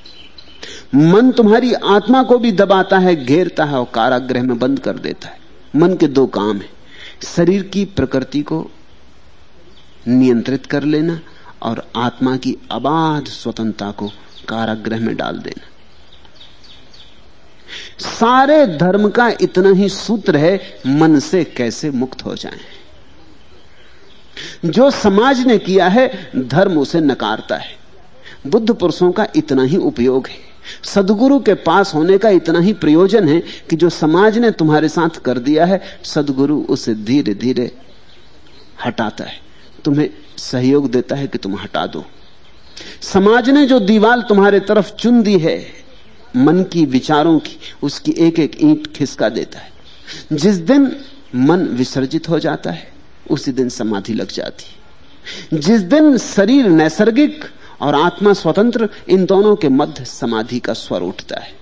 [SPEAKER 1] मन तुम्हारी आत्मा को भी दबाता है, घेरता है और कारागृह में बंद कर देता है। मन के दो काम है। शरीर की प्रकृति को नियंत्रित कर लेना और आत्मा की अबाध स्वतंत्रता को कारागृह में डाल देना। सारे धर्म का इतना ही सूत्र है, मन से कैसे मुक्त हो जाएँ। जो समाज ने किया है, धर्म उसे नकारता है। बुद्ध पुरुषों का इतना ही उपयोग है। सदगुरु के पास होने का इतना ही प्रयोजन है कि जो समाज ने तुम्हारे साथ कर दिया है, सदगुरु उसे धीरे धीरे हटाता है। तुम्हें सहयोग देता है कि तुम हटा दो। समाज ने जो दीवाल तुम्हारे तरफ़ चुन दी है मन की विचारों की, उसकी एक एक ईंट खिसका देता है। जिस दिन मन विसर्जित हो जाता है, उसी दिन समाधि लग जाती है। जिस दिन शरीर नैसर्गिक और आत्मा स्वतंत्र, इन दोनों के मध्य समाधि का स्वर उठता है।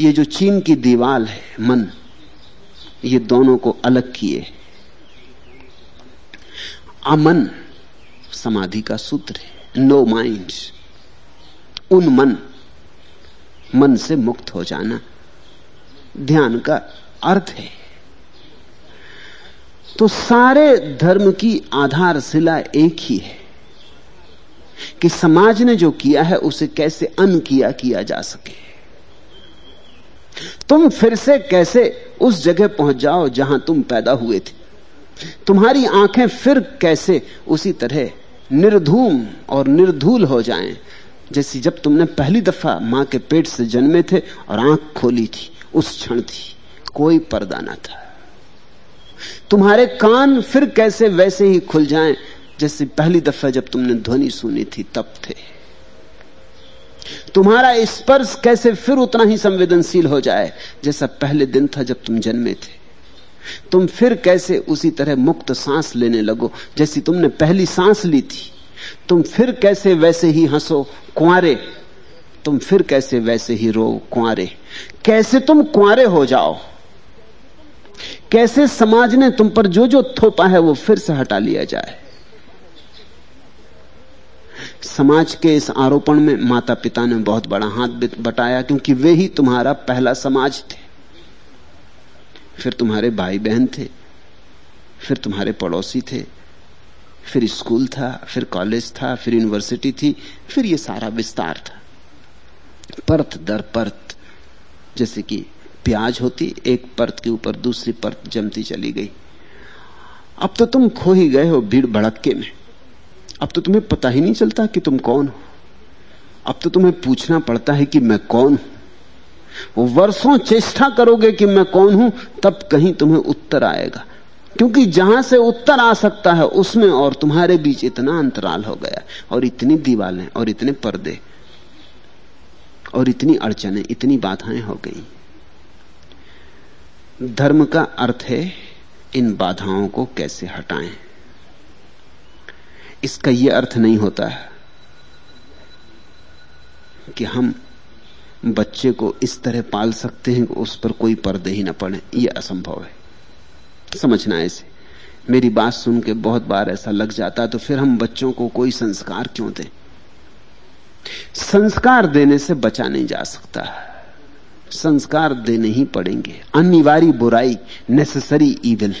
[SPEAKER 1] ये जो चीन की दीवाल है, मन, ये दोनों को अलग किए। अमन समाधि का सूत्र है, नो माइंड उन मन मन से मुक्त हो जाना। ध्यान का अर्थ है। तो सारे धर्म की आधारशिला एक ही है कि समाज ने जो किया है, उसे कैसे अन किया किया जा सके। तुम फिर से कैसे उस जगह पहुँच जाओ जहाँ तुम पैदा हुए थे? तुम्हारी आँखें फिर कैसे उसी तरह निर्धूम और निर्धूल हो जाएँ? जैसी जब तुमने पहली दफ़ा माँ के पेट से जन्मे थे और आँख खोली थी, उस क्षण थी, कोई पर्दा ना था। तुम्हारे कान फिर कैसे वैसे ही खुल जाएँ, जैसे पहली दफ़ा जब तुमने ध्वनि सुनी थी, तब थे। तुम्हारा स्पर्श कैसे फिर उतना ही संवेदनशील हो जाए, जैसा पहले दिन था जब तुम जन्मे थे। तुम फिर कैसे उसी तरह मुक्त सांस लेने लगो, जैसी तुमने पहली सांस ली थी। तुम फिर कैसे वैसे ही हंसो कुआरे तुम फिर कैसे वैसे ही रो कुआरे कैसे तुम कुआरे हो जाओ? कैसे समाज ने तुम पर जो जो थोपा है, वो फिर से हटा लिया जाए? समाज के इस आरोपण में माता पिता ने बहुत बड़ा हाथ बटाया, क्योंकि वे ही तुम्हारा पहला समाज थे। फिर तुम्हारे भाई बहन थे। फिर तुम्हारे पड़ोसी थे। फिर स्कूल था, फिर कॉलेज था, फिर यूनिवर्सिटी थी, फिर ये सारा विस्तार था। परत दर परत, जैसे कि प्याज होती, एक परत के ऊपर दूसरी परत जमती चली गई। अब तो तुम खो ही गए हो भीड़ भड़के में। अब तो तुम्हें पता ही नहीं चलता कि तुम कौन हो। अब तो तुम्हें पूछना पड़ता है कि मैं कौन हूँ। वर्षों चेष्टा करोगे कि मैं कौन हूँ, तब कहीं तुम्हें उत्तर आएगा। क्योंकि जहाँ से उत्तर आ सकता है, उसमें और तुम्हारे बीच इतना अंतराल हो गया और इतनी दीवालें, और इतने पर्दे, और इतनी अड़चने, इतनी बाधाएँ हो गई। धर्म का अर्थ है, इन बाधाओं को कैसे हटाएँ। इसका यह अर्थ नहीं होता है कि हम बच्चे को इस तरह पाल सकते हैं कि उस पर कोई पर्दे ही ना पड़े। यह असंभव है। समझना ऐसे मेरी बात सुन के बहुत बार ऐसा लग जाता है तो फिर हम बच्चों को कोई संस्कार क्यों दें? संस्कार देने से बचा नहीं जा सकता। संस्कार देने ही पड़ेंगे। अनिवार्य बुराई नेसेसरी ईविल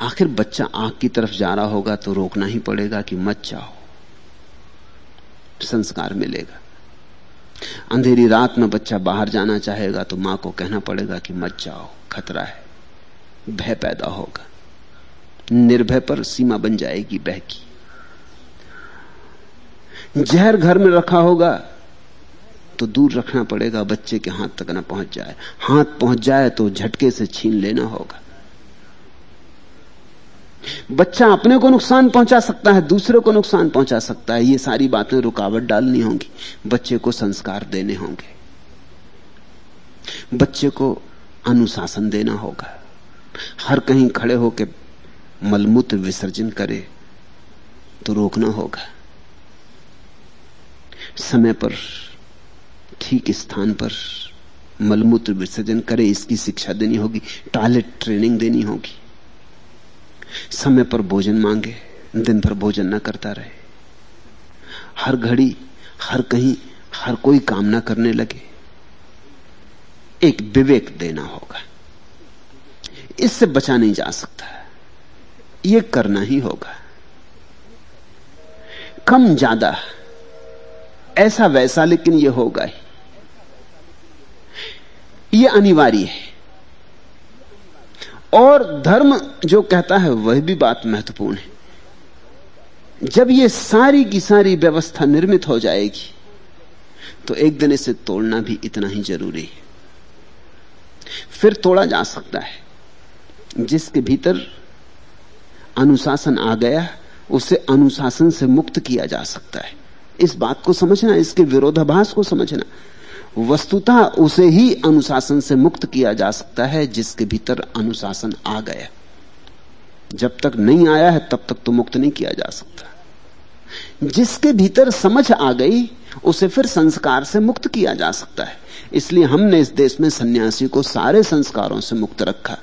[SPEAKER 1] आखिर बच्चा आँख की तरफ़ जा रहा होगा तो रोकना ही पड़ेगा कि मत जाओ संस्कार मिलेगा। अंधेरी रात में बच्चा बाहर जाना चाहेगा तो माँ को कहना पड़ेगा कि मत जाओ, खतरा है। भय पैदा होगा। निर्भय पर सीमा बन जाएगी बह की जहर घर में रखा होगा तो दूर रखना पड़ेगा, बच्चे के हाथ तक ना पहुँच जाए। हाथ पहुँच जाए तो झटके से छीन लेना होगा। बच्चा अपने को नुकसान पहुँचा सकता है, दूसरे को नुकसान पहुँचा सकता है, ये सारी बातें रुकावट डालनी होंगी। बच्चे को संस्कार देने होंगे। बच्चे को अनुशासन देना होगा। हर कहीं खड़े होकर मलमूत्र विसर्जन करे तो रोकना होगा। समय पर, ठीक स्थान पर मलमूत्र विसर्जन करे, इसकी शिक्षा देनी होगी, टॉयलेट ट्रेनिंग देनी होगी। समय पर भोजन मांगे, दिन भर भोजन न करता रहे। हर घड़ी, हर कहीं, हर कोई काम ना करने लगे। एक विवेक देना होगा। इससे बचा नहीं जा सकता। यह करना ही होगा। कम ज़्यादा, ऐसा वैसा, लेकिन यह होगा ही। यह अनिवार्य है। और धर्म जो कहता है, वह भी बात महत्वपूर्ण है। जब ये सारी की सारी व्यवस्था निर्मित हो जाएगी तो एक दिन इसे तोड़ना भी इतना ही ज़रूरी है। फिर तोड़ा जा सकता है। जिसके भीतर अनुशासन आ गया उसे अनुशासन से मुक्त किया जा सकता है। इस बात को समझना, इसके विरोधाभास को समझना। वस्तुतः उसे ही अनुशासन से मुक्त किया जा सकता है, जिसके भीतर अनुशासन आ गया। जब तक नहीं आया है, तब तक तो मुक्त नहीं किया जा सकता। जिसके भीतर समझ आ गई, उसे फिर संस्कार से मुक्त किया जा सकता है। इसलिए हमने इस देश में सन्यासी को सारे संस्कारों से मुक्त रखा।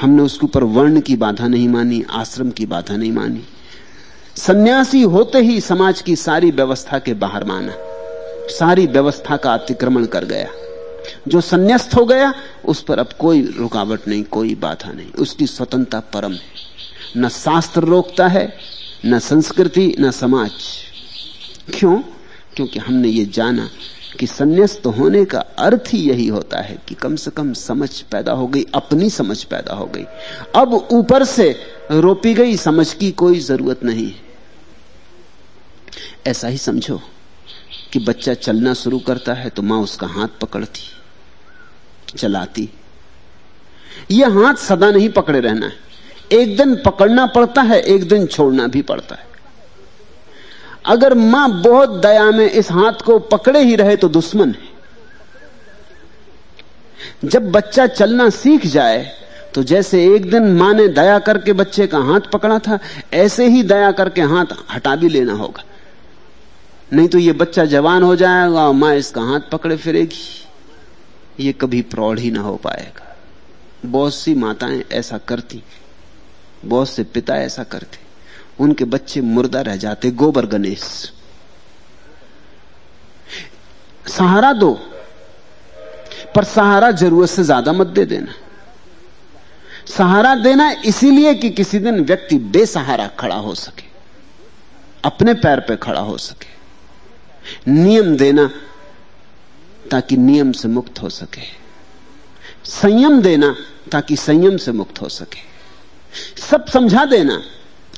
[SPEAKER 1] हमने उसके ऊपर वर्ण की बाधा नहीं मानी, आश्रम की बाधा नहीं मानी। सन्यासी होते ही समाज की सारी व्यवस्था के बाहर माना। सारी व्यवस्था का अतिक्रमण कर गया। जो संन्यास्त हो गया, उस पर अब कोई रुकावट नहीं, कोई बाधा नहीं। उसकी स्वतंत्रता परम है। न शास्त्र रोकता है, न संस्कृति, न समाज। क्यों? क्योंकि हमने ये जाना कि संन्यास्त होने का अर्थ ही यही होता है कि कम से कम समझ पैदा हो गई, अपनी समझ पैदा हो गई। अब ऊपर से रोपी गई, समझ की कोई ज़रूरत नहीं ऐसा ही समझो कि बच्चा चलना शुरू करता है तो माँ उसका हाथ पकड़ती, चलाती। यह हाथ सदा नहीं पकड़े रहना है। एक दिन पकड़ना पड़ता है, एक दिन छोड़ना भी पड़ता है। अगर माँ बहुत दया में इस हाथ को पकड़े ही रहे तो दुश्मन है। जब बच्चा चलना सीख जाए तो जैसे एक दिन माँ ने दया करके बच्चे का हाथ पकड़ा था, ऐसे ही दया करके हाथ हटा भी लेना होगा। नहीं तो ये बच्चा जवान हो जाएगा और माँ इसका हाथ पकड़े फिरेगी। ये कभी प्रौढ़ ही ना हो पाएगा। बहुत सी माताएँ ऐसा करती, बहुत से पिता ऐसा करते। उनके बच्चे मुर्दा रह जाते, गोबर गणेश। सहारा दो, पर सहारा ज़रूरत से ज़्यादा मत दे देना। सहारा देना इसीलिए कि किसी दिन व्यक्ति बेसहारा खड़ा हो सके, अपने पैर पे खड़ा हो सके। नियम देना, ताकि नियम से मुक्त हो सके। संयम देना, ताकि संयम से मुक्त हो सके। सब समझा देना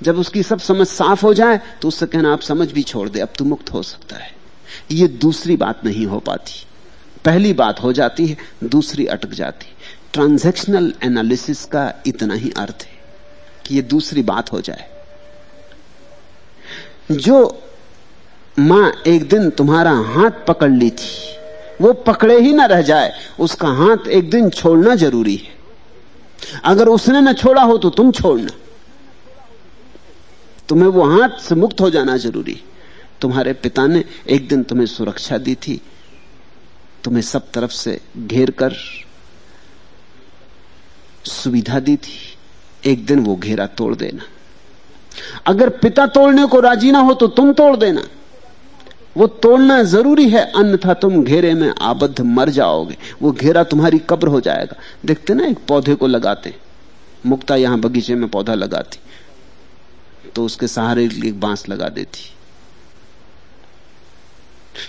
[SPEAKER 1] जब उसकी सब समझ साफ़ हो जाए तो उससे कहना, आप समझ भी छोड़ दे, अब तू मुक्त हो सकता है। ये दूसरी बात नहीं हो पाती। पहली बात हो जाती है, दूसरी अटक जाती ट्रांजैक्शनल एनालिसिस का इतना ही अर्थ है कि ये दूसरी बात हो जाए। जो माँ एक दिन तुम्हारा हाथ पकड़ ली थी, वो पकड़े ही ना रह जाए, उसका हाथ एक दिन छोड़ना ज़रूरी है। अगर उसने ना छोड़ा हो तो तुम छोड़ना। तुम्हें वो हाथ से मुक्त हो जाना ज़रूरी। तुम्हारे पिता ने एक दिन तुम्हें सुरक्षा दी थी। तुम्हें सब तरफ़ से घेर कर सुविधा दी थी। एक दिन वो घेरा तोड़ देना। अगर पिता तोड़ने को राज़ी ना हो तो तुम तोड़ देना। वो तोड़ना ज़रूरी है, अन्यथा तुम घेरे में आबद्ध मर जाओगे। वो घेरा तुम्हारी कब्र हो जाएगा। देखते ना, एक पौधे को लगाते। मुक्ता यहाँ बगीचे में पौधा लगाती। तो उसके सहारे एक बाँस लगा देती।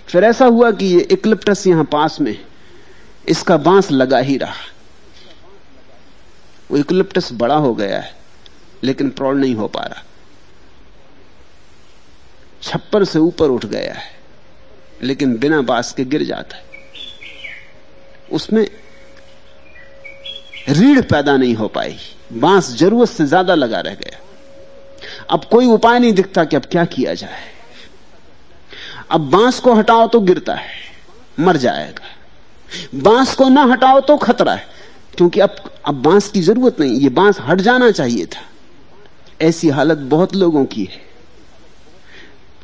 [SPEAKER 1] फिर ऐसा हुआ कि ये इक्लिप्टस यहाँ पास में, इसका बाँस लगा ही रहा। वो इक्लिप्टस बड़ा हो गया है, लेकिन प्रौढ़ नहीं हो पा रहा। छप्पर से ऊपर उठ गया है, लेकिन बिना बाँस के गिर जाता है। उसमें रीढ़ पैदा नहीं हो पाई, बाँस ज़रूरत से ज़्यादा लगा रह गया। अब कोई उपाय नहीं दिखता कि अब क्या किया जाए। अब बाँस को हटाओ तो गिरता है, मर जाएगा। बाँस को ना हटाओ तो खतरा है, क्योंकि अब अब बाँस की ज़रूरत नहीं, ये बाँस हट जाना चाहिए था। ऐसी हालत बहुत लोगों की है।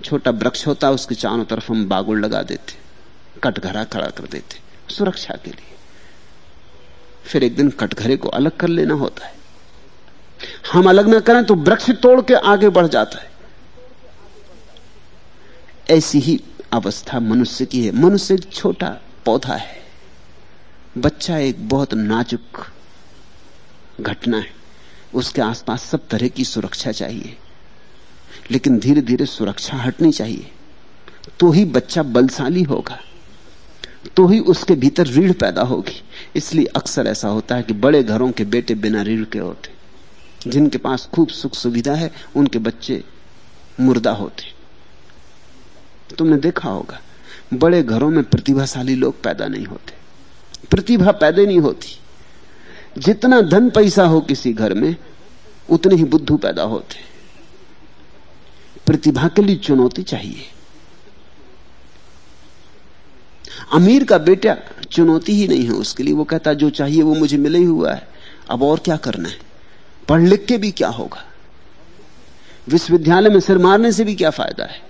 [SPEAKER 1] छोटा वृक्ष होता, उसके चारों तरफ़ हम बागुड़ लगा देते, कटघरा खड़ा कर देते, सुरक्षा के लिए। फिर एक दिन कटघरे को अलग कर लेना होता है। हम अलग ना करें तो वृक्ष तोड़ के आगे बढ़ जाता है। ऐसी ही अवस्था मनुष्य की है। मनुष्य एक छोटा पौधा है। बच्चा एक बहुत नाजुक घटना है। उसके आसपास सब तरह की सुरक्षा चाहिए। लेकिन धीरे धीरे सुरक्षा हटनी चाहिए। तो ही बच्चा बलशाली होगा। तो ही उसके भीतर रीढ़ पैदा होगी। इसलिए अक्सर ऐसा होता है कि बड़े घरों के बेटे बिना रीढ़ के होते। जिनके पास खूब सुख सुविधा है, उनके बच्चे मुर्दा होते। तुमने देखा होगा, बड़े घरों में प्रतिभाशाली लोग पैदा नहीं होते। प्रतिभा पैदा नहीं होती। जितना धन पैसा हो किसी घर में, उतने ही बुद्धू पैदा होते। प्रतिभा के लिए चुनौती चाहिए। अमीर का बेटा चुनौती ही नहीं है उसके लिए। वो कहता, जो चाहिए वो मुझे मिले ही हुआ है। अब और क्या करना है? पढ़ लिख के भी क्या होगा? विश्वविद्यालय में सिर मारने से भी क्या फ़ायदा है?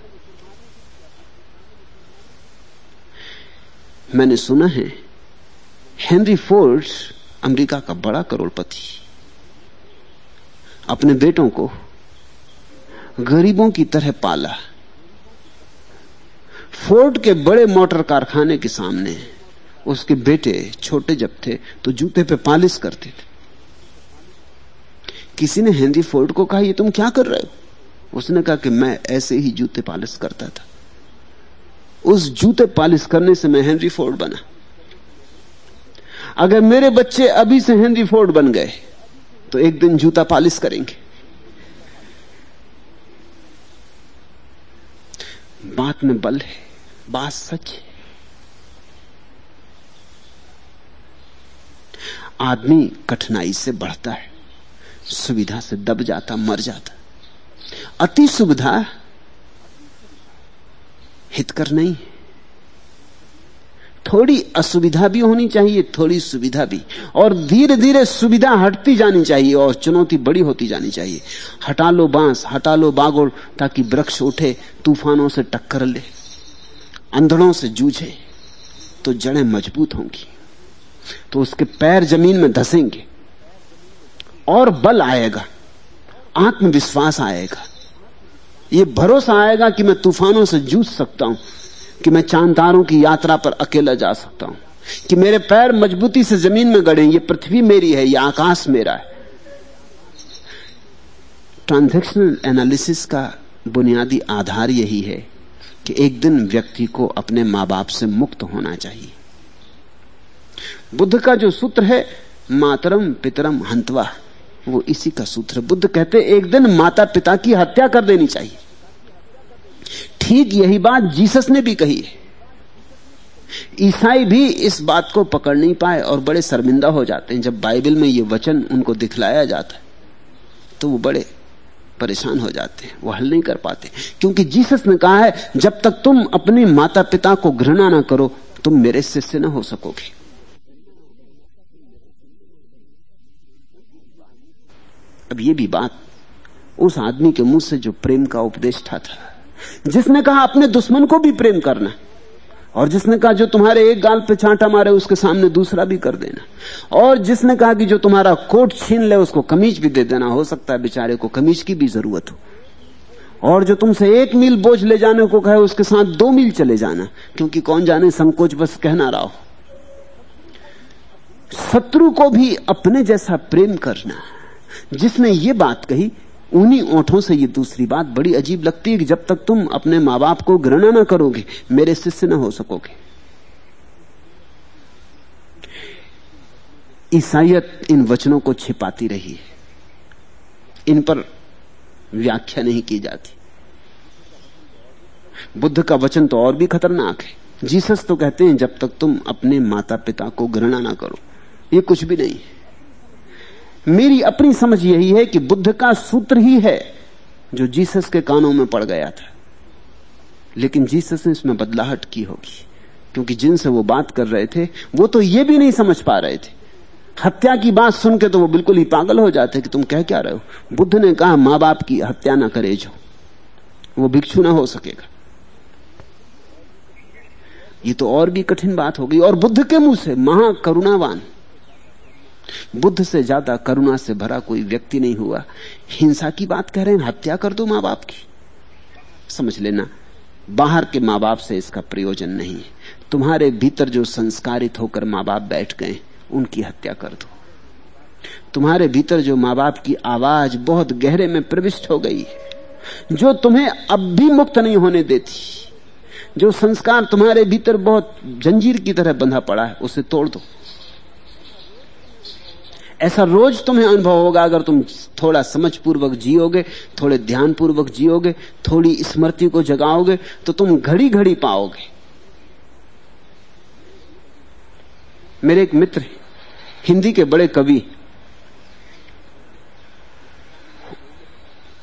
[SPEAKER 1] मैंने सुना है, हेनरी फोर्ड अमेरिका का बड़ा करोड़पति। अपने बेटों को गरीबों की तरह पाला। फोर्ड के बड़े मोटर कारखाने के सामने उसके बेटे छोटे जब थे तो जूते पे पालिश करते थे। किसी ने हेनरी फोर्ड को कहा, ये तुम क्या कर रहे हो? उसने कहा कि मैं ऐसे ही जूते पालिश करता था। उस जूते पालिश करने से मैं हेनरी फोर्ड बना। अगर मेरे बच्चे अभी से हेनरी फोर्ड बन गए तो एक दिन जूता पालिश करेंगे। बात में बल है, बात सच है। आदमी कठिनाई से बढ़ता है। सुविधा से दब जाता, मर जाता। अति सुविधा हितकर नहीं थोड़ी असुविधा भी होनी चाहिए, थोड़ी सुविधा भी। और धीरे धीरे सुविधा हटती जानी चाहिए और चुनौती बड़ी होती जानी चाहिए। हटा लो बाँस, हटा लो बागोड़ ताकि वृक्ष उठे, तूफानों से टक्कर ले, अंधड़ों से जूझे तो जड़ें मज़बूत होंगी। तो उसके पैर ज़मीन में धसेंगे। और बल आएगा, आत्मविश्वास आएगा। ये भरोसा आएगा कि मैं तूफानों से जूझ सकता हूँ, कि मैं चांदारों की यात्रा पर अकेला जा सकता हूँ, कि मेरे पैर मजबूती से ज़मीन में गड़े, ये पृथ्वी मेरी है यह आकाश मेरा है। ट्रांजेक्शनल एनालिसिस का बुनियादी आधार यही है कि एक दिन व्यक्ति को अपने माँ बाप से मुक्त होना चाहिए। बुद्ध का जो सूत्र है, मातरम पितरम हंतवा। वो इसी का सूत्र बुद्ध कहते एक दिन माता पिता की हत्या कर देनी चाहिए। ठीक यही बात जीसस ने भी कही है। ईसाई भी इस बात को पकड़ नहीं पाए और बड़े शर्मिंदा हो जाते हैं। जब बाइबल में ये वचन उनको दिखलाया जाता है तो वो बड़े परेशान हो जाते हैं। वो हल नहीं कर पाते। क्योंकि जीसस ने कहा है, जब तक तुम अपने माता पिता को घृणा ना करो, तुम मेरे शिष्य ना हो सकोगे। अब ये भी बात उस आदमी के मुँह से जो प्रेम का उपदेश था था, जिसने कहा अपने दुश्मन को भी प्रेम करना, और जिसने कहा जो तुम्हारे एक गाल पे छांटा मारे उसके सामने दूसरा भी कर देना, और जिसने कहा कि जो तुम्हारा कोट छीन ले उसको कमीज भी दे देना, हो सकता है बेचारे को कमीज की भी ज़रूरत हो। और जो तुमसे एक मील बोझ ले जाने को कहे उसके साथ दो मील चले जाना, क्योंकि कौन जाने संकोच बस कहना रहा हो। शत्रु को भी अपने जैसा प्रेम करना जिसने ये बात कही, उन्हीं ओठों से ये दूसरी बात बड़ी अजीब लगती है कि जब तक तुम अपने माँ बाप को घृणा ना करोगे, मेरे शिष्य न हो सकोगे। ईसाइत इन वचनों को छिपाती रही है। इन पर व्याख्या नहीं की जाती। बुद्ध का वचन तो और भी खतरनाक है। जीसस तो कहते हैं, जब तक तुम अपने माता पिता को घृणा ना करो, ये कुछ भी नहीं है। मेरी अपनी समझ यही है कि बुद्ध का सूत्र ही है जो जीसस के कानों में पड़ गया था। लेकिन जीसस ने इसमें बदलाहट की होगी, क्योंकि जिनसे वो बात कर रहे थे, वो तो ये भी नहीं समझ पा रहे थे। हत्या की बात सुन के तो वो बिल्कुल ही पागल हो जाते कि तुम कह क्या रहे हो? बुद्ध ने कहा माँ बाप की हत्या ना करे जो, वो भिक्षु ना हो सकेगा। ये तो और भी कठिन बात होगी। और बुद्ध के मुँह से महाकरुणावान बुद्ध से ज़्यादा करुणा से भरा कोई व्यक्ति नहीं हुआ। हिंसा की बात कह रहे हैं, हत्या कर दो माँ बाप की। समझ लेना, बाहर के माँ बाप से इसका प्रयोजन नहीं है। तुम्हारे भीतर जो संस्कारित होकर माँ बाप बैठ गए, उनकी हत्या कर दो। तुम्हारे भीतर जो माँ बाप की आवाज़ बहुत गहरे में प्रविष्ट हो गई है, जो तुम्हें अब भी मुक्त नहीं होने देती, जो संस्कार तुम्हारे भीतर बहुत जंजीर की तरह बंधा पड़ा है, उसे तोड़ दो। ऐसा रोज तुम्हें अनुभव होगा, अगर तुम थोड़ा समझ पूर्वक जियोगे, थोड़े ध्यान पूर्वक जियोगे, थोड़ी स्मृति को जगाओगे तो तुम घड़ी घड़ी पाओगे। मेरे एक मित्र हिंदी के बड़े कवि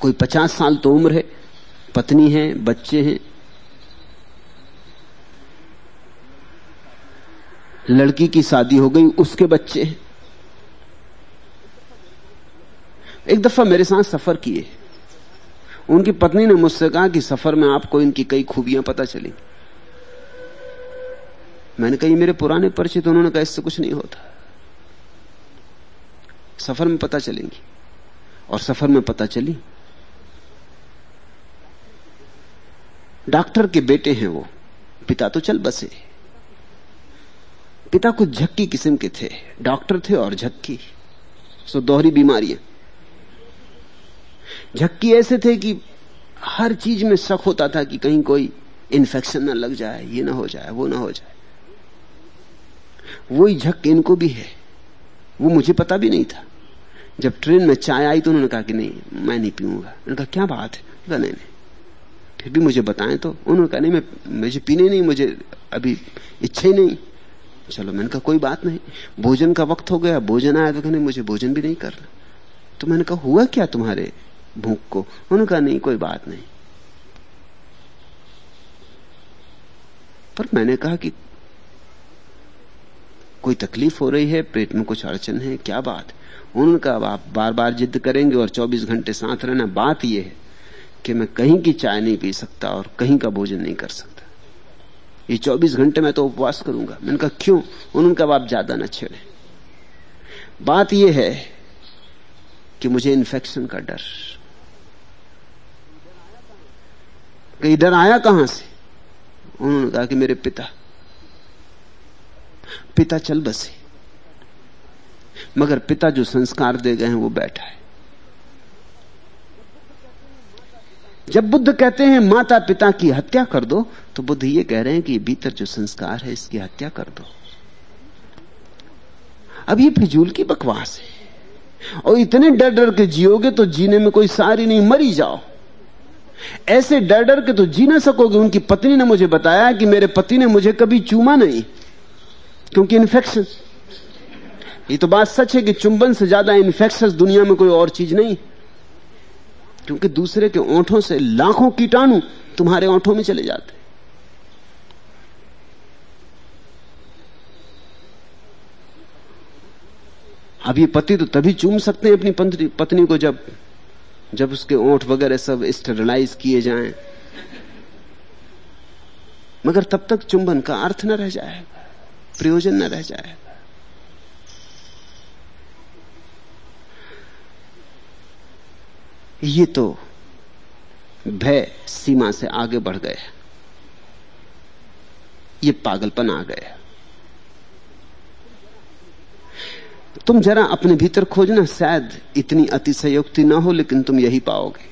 [SPEAKER 1] कोई पचास साल तो उम्र है, पत्नी है, बच्चे हैं। लड़की की शादी हो गई, उसके बच्चे हैं। एक दफ़ा मेरे साथ सफ़र किए। उनकी पत्नी ने मुझसे कहा कि सफ़र में आपको इनकी कई खूबियाँ पता चली। मैंने कही मेरे पुराने परिचित उन्होंने कहा, इससे कुछ नहीं होता। सफ़र में पता चलेंगी। और सफ़र में पता चली, डॉक्टर के बेटे हैं वो। पिता तो चल बसे। पिता कुछ झक्की किस्म के थे। डॉक्टर थे और झक्की सो दोहरी बीमारियाँ। झक्की ऐसे थे कि हर चीज़ में शक होता था कि कहीं कोई इन्फेक्शन ना लग जाए, ये ना हो जाए, वो ना हो जाए। वही झक इनको भी है। वो मुझे पता भी नहीं था। जब ट्रेन में चाय आई तो उन्होंने कहा कि नहीं, मैं नहीं पीऊँगा। उन्होंने कहा, क्या बात है? नहीं नहीं। फिर भी मुझे बताएँ तो। उन्होंने कहा, नहीं, मैं, मुझे पीने नहीं, मुझे अभी इच्छा ही नहीं। चलो, मैंने कहा, कोई बात नहीं। भोजन का वक्त हो गया, भोजन आया तो कहने मुझे भोजन भी नहीं करना। तो मैंने कहा, हुआ क्या तुम्हारे भूख को। उनका नहीं, कोई बात नहीं। पर मैंने कहा कि कोई तकलीफ़ हो रही है, पेट में कुछ अड़चन है, क्या बात? उन्होंने कहा आप बार बार जिद करेंगे और 24 घंटे साथ रहना, बात यह है कि मैं कहीं की चाय नहीं पी सकता और कहीं का भोजन नहीं कर सकता। ये 24 घंटे मैं तो उपवास करूँगा। मैंने कहा, क्यों? उन्होंने कहा आप ज़्यादा न छेड़े। बात यह है कि मुझे इन्फेक्शन का डर कहीं डर आया कहाँ से? उन्होंने कहा कि मेरे पिता। पिता चल बसे। मगर पिता जो संस्कार दे गए हैं, वो बैठा है। जब बुद्ध कहते हैं माता पिता की हत्या कर दो तो बुद्ध ये कह रहे हैं कि भीतर जो संस्कार है, इसकी हत्या कर दो। अब ये फिजूल की बकवास है। और इतने डर डर के जियोगे तो जीने में कोई सारी नहीं, मरी जाओ। ऐसे डर डर के तो जी ना सकोगे, उनकी पत्नी ने मुझे बताया कि मेरे पति ने मुझे कभी चूमा नहीं, क्योंकि इन्फेक्शन ये तो बात सच है कि चुंबन से ज़्यादा इन्फेक्शन दुनिया में कोई और चीज़ नहीं, क्योंकि दूसरे के ओंठों से लाखों कीटाणु तुम्हारे ओंठों में चले जाते। अब ये पति तो तभी चूम सकते हैं अपनी पत्नी को जब जब उसके ओंठ वगैरह सब स्टेरलाइज किए जाएँ। मगर तब तक चुंबन का अर्थ न रह जाएगा प्रयोजन न रह जाएगा ये तो भय सीमा से आगे बढ़ गया ये पागलपन आ गया तुम जरा अपने भीतर खोजना, शायद इतनी अतिशयोक्ति ना हो, लेकिन तुम यही पाओगे।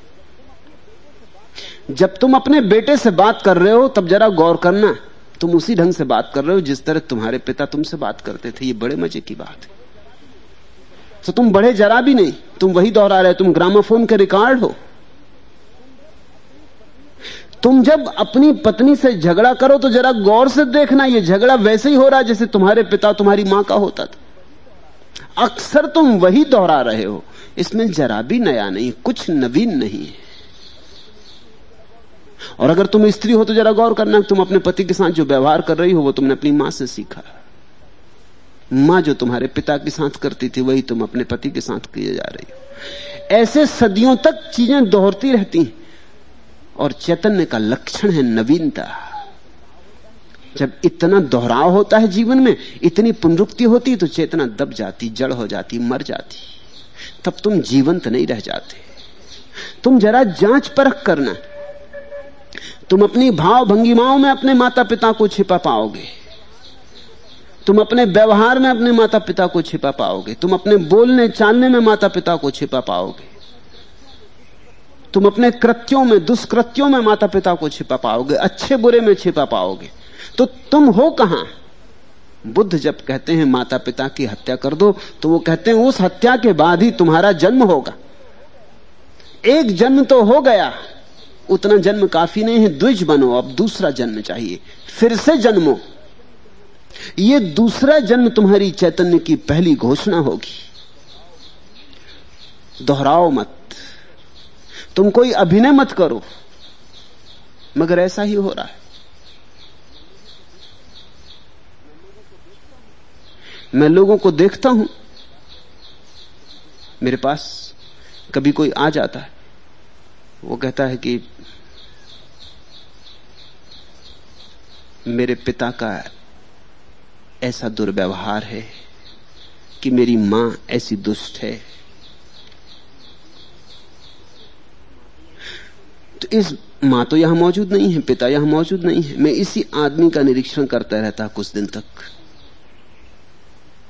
[SPEAKER 1] जब तुम अपने बेटे से बात कर रहे हो, तब जरा गौर करना, तुम उसी ढंग से बात कर रहे हो, जिस तरह तुम्हारे पिता तुमसे बात करते थे। ये बड़े मज़े की बात है। तो तुम बड़े जरा भी नहीं, तुम वही दोहरा रहे तुम ग्रामोफोन के रिकॉर्ड हो। तुम जब अपनी पत्नी से झगड़ा करो तो जरा गौर से देखना यह झगड़ा वैसे ही हो रहा जैसे तुम्हारे पिता, तुम्हारी माँ का होता था। अक्सर तुम वही दोहरा रहे हो। इसमें जरा भी नया नहीं, कुछ नवीन नहीं है। और अगर तुम स्त्री हो तो जरा गौर करना तुम अपने पति के साथ जो व्यवहार कर रही हो, वो तुमने अपनी माँ से सीखा। माँ जो तुम्हारे पिता के साथ करती थी, वही तुम अपने पति के साथ किए जा रही हो। ऐसे सदियों तक चीज़ें दोहरती रहती और चैतन्य का लक्षण है नवीनता। जब इतना दोहराव होता है जीवन में, इतनी पुनरुक्ति होती तो चेतना दब जाती, जड़ हो जाती, मर जाती। तब तुम जीवंत नहीं रह जाते। तुम जरा जाँच परख करना। तुम अपनी भाव भंगिमाओं में अपने माता पिता को छिपा पाओगे। तुम अपने व्यवहार में अपने माता पिता को छिपा पाओगे। तुम अपने बोलने, चालने में माता पिता को छिपा पाओगे। तुम अपने कृत्यों में, दुष्कृत्यों में माता पिता को छिपा पाओगे। अच्छे बुरे में छिपा पाओगे। तो तुम हो कहाँ? बुद्ध जब कहते हैं माता पिता की हत्या कर दो तो वो कहते हैं, उस हत्या के बाद ही तुम्हारा जन्म होगा। एक जन्म तो हो गया, उतना जन्म काफ़ी नहीं है, द्विज बनो, अब दूसरा जन्म चाहिए, फिर से जन्मो। ये दूसरा जन्म तुम्हारी चैतन्य की पहली घोषणा होगी। दोहराओ मत, तुम कोई अभिनय मत करो, मगर ऐसा ही हो रहा है। मैं लोगों को देखता हूँ। मेरे पास कभी कोई आ जाता है। वो कहता है कि मेरे पिता का ऐसा दुर्व्यवहार है कि मेरी माँ ऐसी दुष्ट है। तो इस माँ तो यहाँ मौजूद नहीं है, पिता यहाँ मौजूद नहीं है। मैं इसी आदमी का निरीक्षण करता रहता कुछ दिन तक।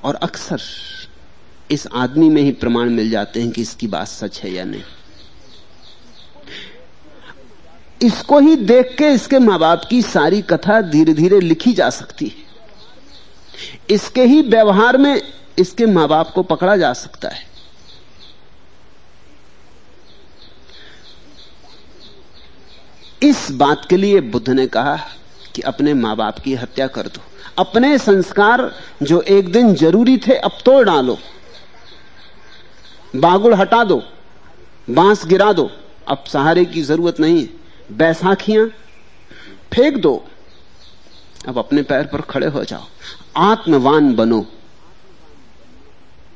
[SPEAKER 1] और अक्सर इस आदमी में ही प्रमाण मिल जाते हैं कि इसकी बात सच है या नहीं। इसको ही देख के इसके माँ बाप की सारी कथा धीरे धीरे लिखी जा सकती है। इसके ही व्यवहार में इसके माँ बाप को पकड़ा जा सकता है। इस बात के लिए बुद्ध ने कहा कि अपने माँ बाप की हत्या कर दो। अपने संस्कार जो एक दिन ज़रूरी थे, अब तोड़ डालो। बागुड़ हटा दो। बाँस गिरा दो। अब सहारे की ज़रूरत नहीं है। बैसाखियाँ फेंक दो। अब अपने पैर पर खड़े हो जाओ। आत्मवान बनो।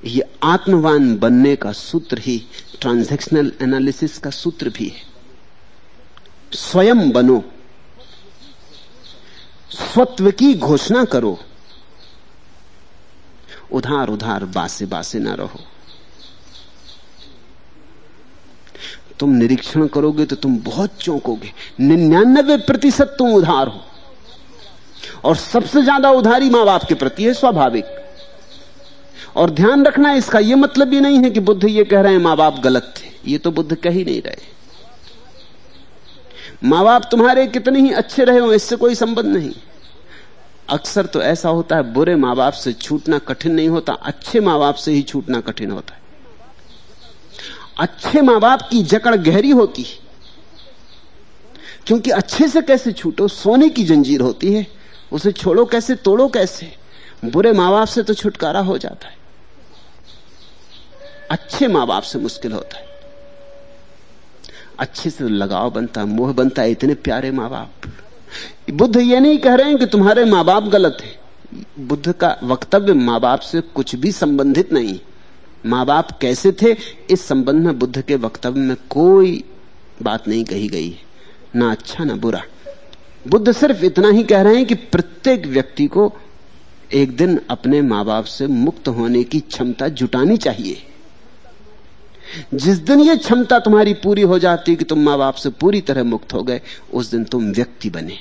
[SPEAKER 1] ये आत्मवान बनने का सूत्र ही ट्रांजैक्शनल एनालिसिस का सूत्र भी है। स्वयं बनो। स्वत्व की घोषणा करो। उधार उधार, बासे बासे ना रहो। तुम निरीक्षण करोगे तो तुम बहुत चौंकोगे। निन्यानबे प्रतिशत तुम उधार हो। और सबसे ज़्यादा उधारी माँ बाप के प्रति है स्वाभाविक। और ध्यान रखना, इसका यह मतलब भी नहीं है कि बुद्ध ये कह रहे हैं माँ बाप गलत थे। ये तो बुद्ध कह ही नहीं रहे। माँ बाप तुम्हारे कितने ही अच्छे रहे हो, इससे कोई संबंध नहीं। अक्सर तो ऐसा होता है, बुरे माँ बाप से छूटना कठिन नहीं होता, अच्छे माँ बाप से ही छूटना कठिन होता है। अच्छे माँ बाप की जकड़ गहरी होती है। क्योंकि अच्छे से कैसे छूटो, सोने की जंजीर होती है, उसे छोड़ो कैसे, तोड़ो कैसे? बुरे माँ बाप से तो छुटकारा हो जाता है। अच्छे माँ बाप से मुश्किल होता है। अच्छे से लगाव बनता है मोह बनता है इतने प्यारे माँ बाप बुद्ध ये नहीं कह रहे हैं कि तुम्हारे माँ बाप गलत है। बुद्ध का वक्तव्य माँ बाप से कुछ भी संबंधित नहीं। माँ बाप कैसे थे, इस संबंध में बुद्ध के वक्तव्य में कोई बात नहीं कही गई ना अच्छा ना बुरा। बुद्ध सिर्फ़ इतना ही कह रहे हैं कि प्रत्येक व्यक्ति को एक दिन अपने माँ बाप से मुक्त होने की क्षमता जुटानी चाहिए। जिस दिन यह क्षमता तुम्हारी पूरी हो जाती कि तुम माँ बाप से पूरी तरह मुक्त हो गए, उस दिन तुम व्यक्ति बने,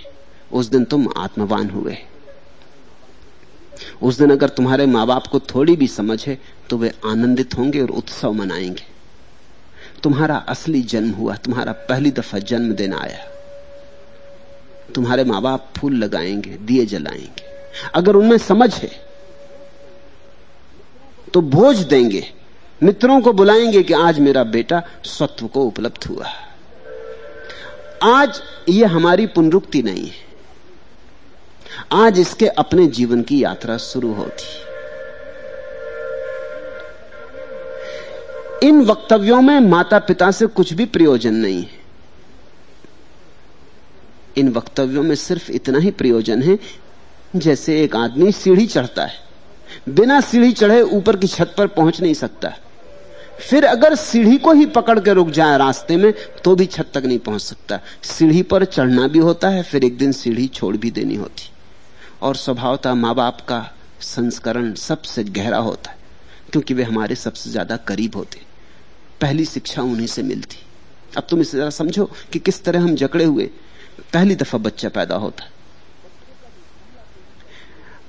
[SPEAKER 1] उस दिन तुम आत्मवान हुए। उस दिन अगर तुम्हारे माँ बाप को थोड़ी भी समझ है तो वे आनंदित होंगे और उत्सव मनाएँगे। तुम्हारा असली जन्म हुआ, तुम्हारा पहली दफ़ा जन्म दिन आया। तुम्हारे माँ बाप फूल लगाएँगे, दिए जलाएँगे। अगर उनमें समझ है तो भोज देंगे। मित्रों को बुलाएँगे कि आज मेरा बेटा सत्व को उपलब्ध हुआ। आज यह हमारी पुनरुक्ति नहीं है। आज इसके अपने जीवन की यात्रा शुरू होती। इन वक्तव्यों में माता पिता से कुछ भी प्रयोजन नहीं है। इन वक्तव्यों में सिर्फ़ इतना ही प्रयोजन है जैसे एक आदमी सीढ़ी चढ़ता है। बिना सीढ़ी चढ़े ऊपर की छत पर पहुँच नहीं सकता। फिर अगर सीढ़ी को ही पकड़ के रुक जाए रास्ते में तो भी छत तक नहीं पहुँच सकता। सीढ़ी पर चढ़ना भी होता है, फिर एक दिन सीढ़ी छोड़ भी देनी होती। और स्वभावता माँ बाप का संस्करण सबसे गहरा होता है, क्योंकि वे हमारे सबसे ज़्यादा करीब होते। पहली शिक्षा उन्हीं से मिलती। अब तुम इसे जरा समझो कि किस तरह हम जकड़े हुए, पहली दफ़ा बच्चा पैदा होता।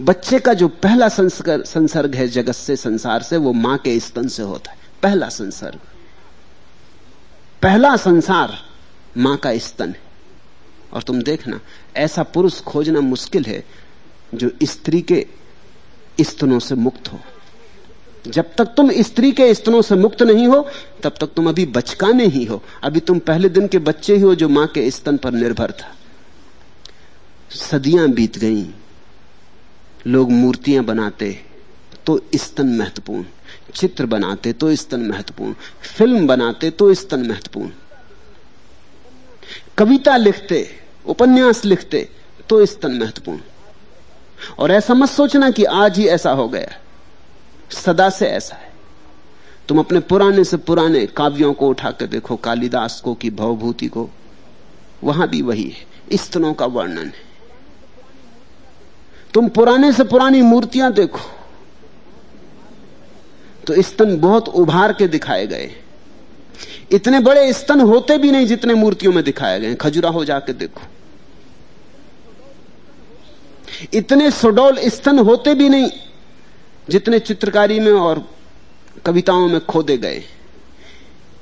[SPEAKER 1] बच्चे का जो पहला संसर्ग है जगत से, संसार से, वो माँ के स्तन से होता है। पहला संसर्ग। पहला संसार माँ का स्तन है। और तुम देखना, ऐसा पुरुष खोजना मुश्किल है जो स्त्री के स्तनों से मुक्त हो। जब तक तुम स्त्री के स्तनों से मुक्त नहीं हो, तब तक तुम अभी बचकाने ही हो। अभी तुम पहले दिन के बच्चे ही हो जो माँ के स्तन पर निर्भर था। सदियाँ बीत गईं। लोग मूर्तियाँ बनाते तो स्तन महत्वपूर्ण। चित्र बनाते तो स्तन महत्वपूर्ण। फ़िल्म बनाते तो स्तन महत्वपूर्ण। कविता लिखते, उपन्यास लिखते तो स्तन महत्वपूर्ण। और ऐसा मत सोचना कि आज ही ऐसा हो गया। सदा से ऐसा है। तुम अपने पुराने से पुराने काव्यों को उठा कर देखो, कालिदास को, की भवभूति को। वहाँ भी वही है। स्तनों का वर्णन है। तुम पुराने से पुरानी मूर्तियाँ देखो। तो स्तन बहुत उभार के दिखाए गए। इतने बड़े स्तन होते भी नहीं जितने मूर्तियों में दिखाए गए। खजुरा हो जाके देखो। इतने सुडौल स्तन होते भी नहीं जितने चित्रकारी में और कविताओं में खोदे गए।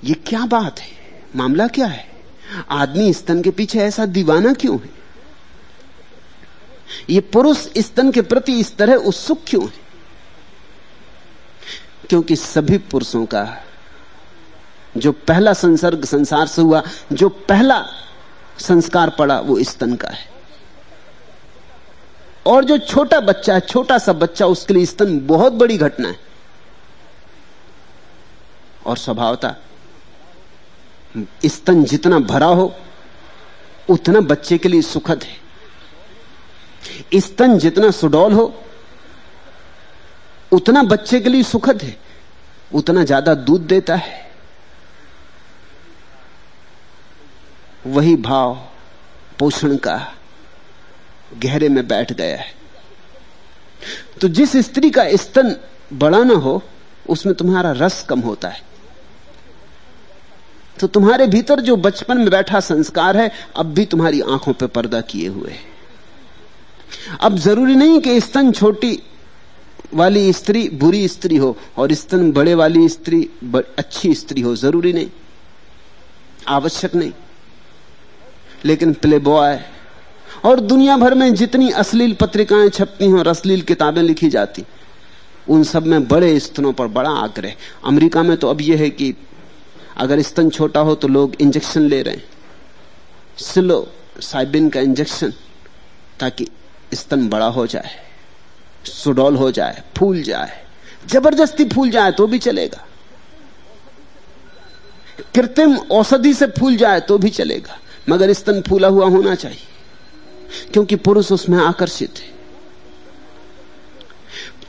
[SPEAKER 1] ये क्या बात है? मामला क्या है? आदमी स्तन के पीछे ऐसा दीवाना क्यों है? ये पुरुष स्तन के प्रति इस तरह उत्सुक क्यों है? क्योंकि सभी पुरुषों का जो पहला संसर्ग संसार से हुआ, जो पहला संस्कार पड़ा, वो स्तन का है। और जो छोटा बच्चा है, छोटा सा बच्चा, उसके लिए स्तन बहुत बड़ी घटना है। और स्वभावता स्तन जितना भरा हो, उतना बच्चे के लिए सुखद है। स्तन जितना सुडौल हो, उतना बच्चे के लिए सुखद है, उतना ज़्यादा दूध देता है। वही भाव पोषण का गहरे में बैठ गया है। तो जिस स्त्री का स्तन बड़ा ना हो, उसमें तुम्हारा रस कम होता है। तो तुम्हारे भीतर जो बचपन में बैठा संस्कार है, अब भी तुम्हारी आँखों पर पर्दा किए हुए है। अब ज़रूरी नहीं कि स्तन छोटी वाली स्त्री बुरी स्त्री हो और स्तन बड़े वाली स्त्री अच्छी स्त्री हो, ज़रूरी नहीं। आवश्यक नहीं। लेकिन प्ले बॉय और दुनिया भर में जितनी अश्लील पत्रिकाएँ छपती हैं और अश्लील किताबें लिखी जाती, उन सब में बड़े स्तनों पर बड़ा आग्रह। अमेरिका में तो अब यह है कि अगर स्तन छोटा हो तो लोग इंजेक्शन ले रहे हैं। सिलो, साइबिन का इंजेक्शन, ताकि स्तन बड़ा हो जाए, सुडौल हो जाए, फूल जाए, ज़बरदस्ती फूल जाए तो भी चलेगा। कृत्रिम औषधि से फूल जाए तो भी चलेगा, मगर स्तन फूला हुआ होना चाहिए, क्योंकि पुरुष उसमें आकर्षित है।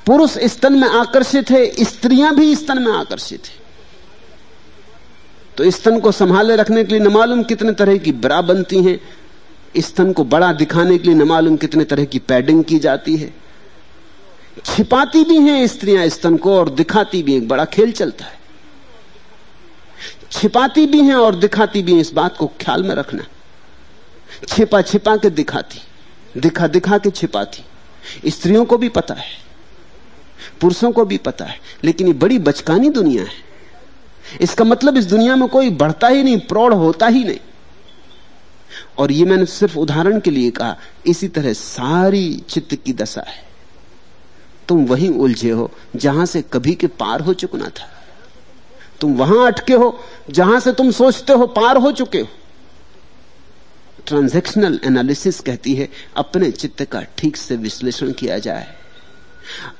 [SPEAKER 1] पुरुष स्तन में आकर्षित है, स्त्रियाँ भी स्तन में आकर्षित है। तो स्तन को संभाले रखने के लिए न मालूम कितने तरह की ब्रा बनती हैं स्तन को बड़ा दिखाने के लिए न मालूम कितने तरह की पैडिंग की जाती है। छिपाती भी हैं स्त्रियाँ स्तन को और दिखाती भी एक बड़ा खेल चलता है। छिपाती भी हैं और दिखाती भी हैं। इस बात को ख्याल में रखना। छिपा छिपा के दिखाती, दिखा दिखा के छिपाती। स्त्रियों को भी पता है, पुरुषों को भी पता है, लेकिन ये बड़ी बचकानी दुनिया है। इसका मतलब इस दुनिया में कोई बढ़ता ही नहीं, प्रौढ़ होता ही नहीं। और ये मैंने सिर्फ़ उदाहरण के लिए कहा, इसी तरह सारी चित्त की दशा है। तुम वहीं उलझे हो, जहाँ से कभी के पार हो चुकना था। तुम वहाँ अटके हो, जहाँ से तुम सोचते हो पार हो चुके हो। ट्रांजैक्शनल एनालिसिस कहती है, अपने चित्त का ठीक से विश्लेषण किया जाए।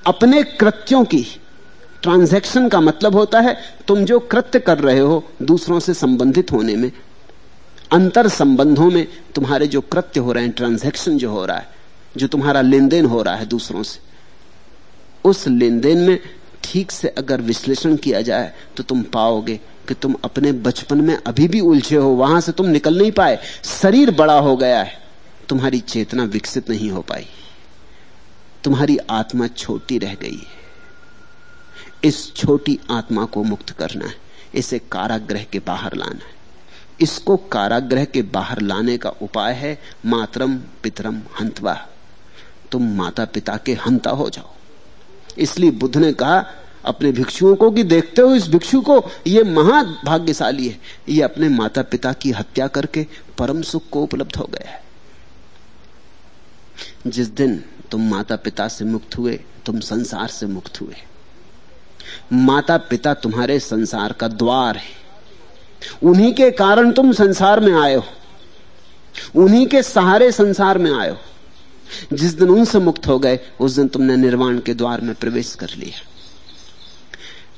[SPEAKER 1] अपने कृत्यों की, ट्रांजैक्शन का मतलब होता है, तुम जो कृत्य कर रहे हो, दूसरों से संबंधित होने में अंतर संबंधों में तुम्हारे जो कृत्य हो रहे हैं ट्रांजैक्शन जो हो रहा है, जो तुम्हारा लेन देन हो रहा है दूसरों से, उस लेन देन में ठीक से अगर विश्लेषण किया जाए तो तुम पाओगे कि तुम अपने बचपन में अभी भी उलझे हो, वहाँ से तुम निकल नहीं पाए, शरीर बड़ा हो गया है, तुम्हारी चेतना विकसित नहीं हो पाई, तुम्हारी आत्मा छोटी रह गई है। इस छोटी आत्मा को मुक्त करना है, इसे काराग्रह के बाहर लाना है। इसको काराग्रह के बाहर लाने का उपाय है, मातरम पितरम हंतवा। तुम माता पिता के हंता हो जाओ। इसलिए बुद्ध ने कहा, अपने भिक्षुओं को कि देखते हो, इस भिक्षु को, ये महाभाग्यशाली है। ये अपने माता पिता की हत्या करके परम सुख को उपलब्ध हो गया है। जिस दिन तुम माता पिता से मुक्त हुए, तुम संसार से मुक्त हुए। माता पिता तुम्हारे संसार का द्वार है। उन्हीं के कारण तुम संसार में आए हो। उन्हीं के सहारे संसार में आए हो। जिस दिन उनसे मुक्त हो गए, उस दिन तुमने निर्वाण के द्वार में प्रवेश कर लिया।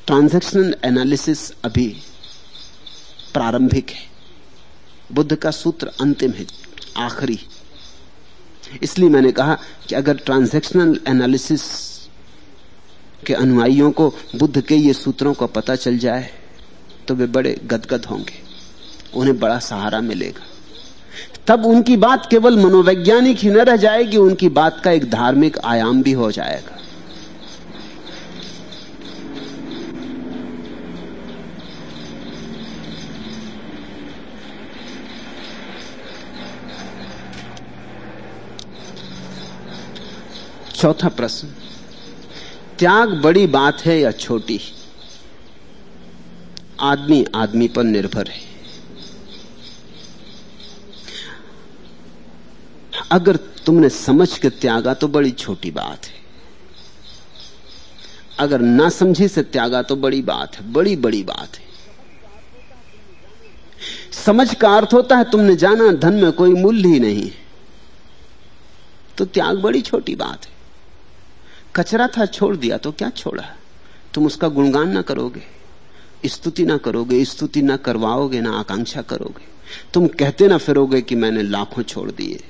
[SPEAKER 1] ट्रांजैक्शनल एनालिसिस अभी प्रारंभिक है। बुद्ध का सूत्र अंतिम है, आखिरी। इसलिए मैंने कहा कि अगर ट्रांजैक्शनल एनालिसिस के अनुयायियों को, बुद्ध के ये सूत्रों का पता चल जाए तो वे बड़े गदगद होंगे। उन्हें बड़ा सहारा मिलेगा। तब उनकी बात केवल मनोवैज्ञानिक ही न रह जाएगी, उनकी बात का एक धार्मिक आयाम भी हो जाएगा। चौथा प्रश्न, त्याग बड़ी बात है या छोटी? आदमी आदमी पर निर्भर है। अगर तुमने समझ के त्यागा तो बड़ी छोटी बात है। अगर ना समझी से त्यागा तो बड़ी बात है, बड़ी बड़ी बात है। समझ का अर्थ होता है तुमने जाना, धन में कोई मूल्य ही नहीं तो त्याग बड़ी छोटी बात है। कचरा था छोड़ दिया तो क्या छोड़ा? तुम उसका गुणगान ना करोगे। स्तुति ना करोगे, स्तुति ना करवाओगे, ना आकांक्षा करोगे। तुम कहते ना फिरोगे कि मैंने लाखों छोड़ दिए।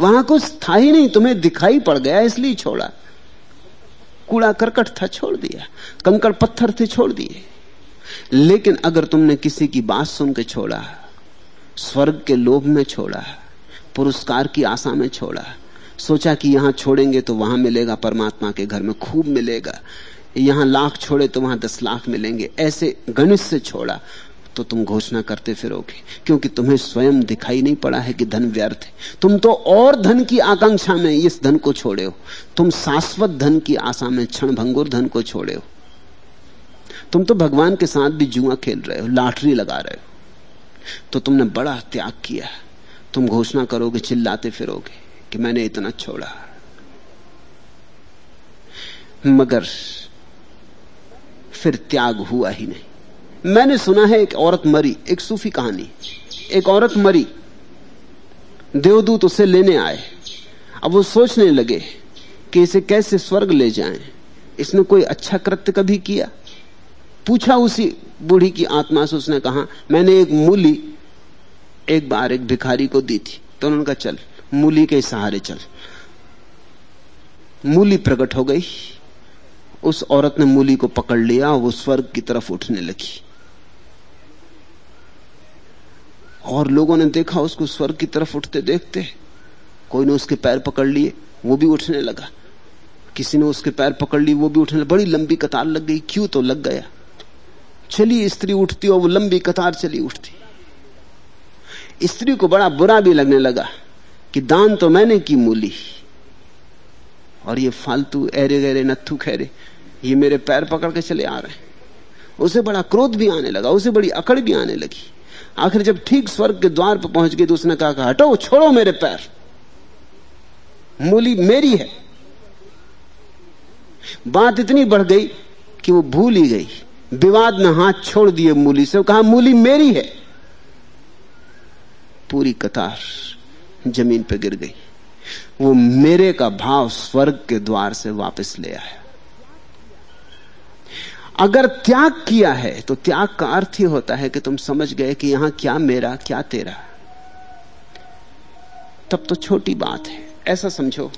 [SPEAKER 1] वहाँ कुछ था ही नहीं, तुम्हें दिखाई पड़ गया, इसलिए छोड़ा। कूड़ा करकट था, छोड़ दिया। कंकड़ पत्थर थे, छोड़ दिए। लेकिन अगर तुमने किसी की बात सुन के छोड़ा, स्वर्ग के लोभ में छोड़ा, पुरस्कार की आशा में छोड़ा, सोचा कि यहाँ छोड़ेंगे तो वहाँ मिलेगा, परमात्मा के घर में खूब मिलेगा यहाँ लाख छोड़े तो वहाँ दस लाख मिलेंगे। ऐसे गणित से छोड़ा तो तुम घोषणा करते फिरोगे, क्योंकि तुम्हें स्वयं दिखाई नहीं पड़ा है कि धन व्यर्थ है। तुम तो और धन की आकांक्षा में इस धन को छोड़े हो। तुम शाश्वत धन की आशा में क्षण भंगुर धन को छोड़े हो। तुम तो भगवान के साथ भी जुआ खेल रहे हो, लाटरी लगा रहे हो। तो तुमने बड़ा त्याग किया तुम घोषणा करोगे, चिल्लाते फिरोगे कि मैंने इतना छोड़ा। मगर फिर त्याग हुआ ही नहीं। मैंने सुना है एक औरत मरी, एक सूफी कहानी। एक औरत मरी। देवदूत उसे लेने आए। अब वो सोचने लगे कि इसे कैसे स्वर्ग ले जाएँ। इसने कोई अच्छा कृत्य कभी किया? पूछा उसी बूढ़ी की आत्मा से, उसने कहा, मैंने एक मूली, एक बार एक भिखारी को दी थी। तो उन्होंने कहा, चल, मूली के सहारे चल। मूली प्रकट हो गई। उस औरत ने मूली को पकड़ लिया वो स्वर्ग की तरफ़ उठने लगी। और लोगों ने देखा उसको स्वर्ग की तरफ़ उठते देखते कोई ने उसके पैर पकड़ लिए, वो भी उठने लगा। किसी ने उसके पैर पकड़ ली वो भी उठने लगा। बड़ी लंबी कतार लग गई, क्यों तो लग गया। चली स्त्री उठती और वो लंबी कतार चली उठती। स्त्री को बड़ा बुरा भी लगने लगा कि दान तो मैंने की मूली। और ये फालतू एरे गहरे नत्थु खैरे, ये मेरे पैर पकड़ के चले आ रहे हैं। उसे बड़ा क्रोध भी आने लगा, उसे बड़ी अकड़ भी आने लगी। आखिर जब ठीक स्वर्ग के द्वार पर पहुँच गई तो उसने कहा हटो, छोड़ो मेरे पैर। मूली मेरी है। बात इतनी बढ़ गई कि वो भूल ही गई। विवाद में हाथ छोड़ दिए मूली से कहा, मूली मेरी है। पूरी कतार ज़मीन पर गिर गई। वो मेरे का भाव स्वर्ग के द्वार से वापस ले आया। अगर त्याग किया है तो त्याग का अर्थ ही होता है कि तुम समझ गए कि यहाँ क्या मेरा, क्या तेरा। तब तो छोटी बात है। ऐसा समझो,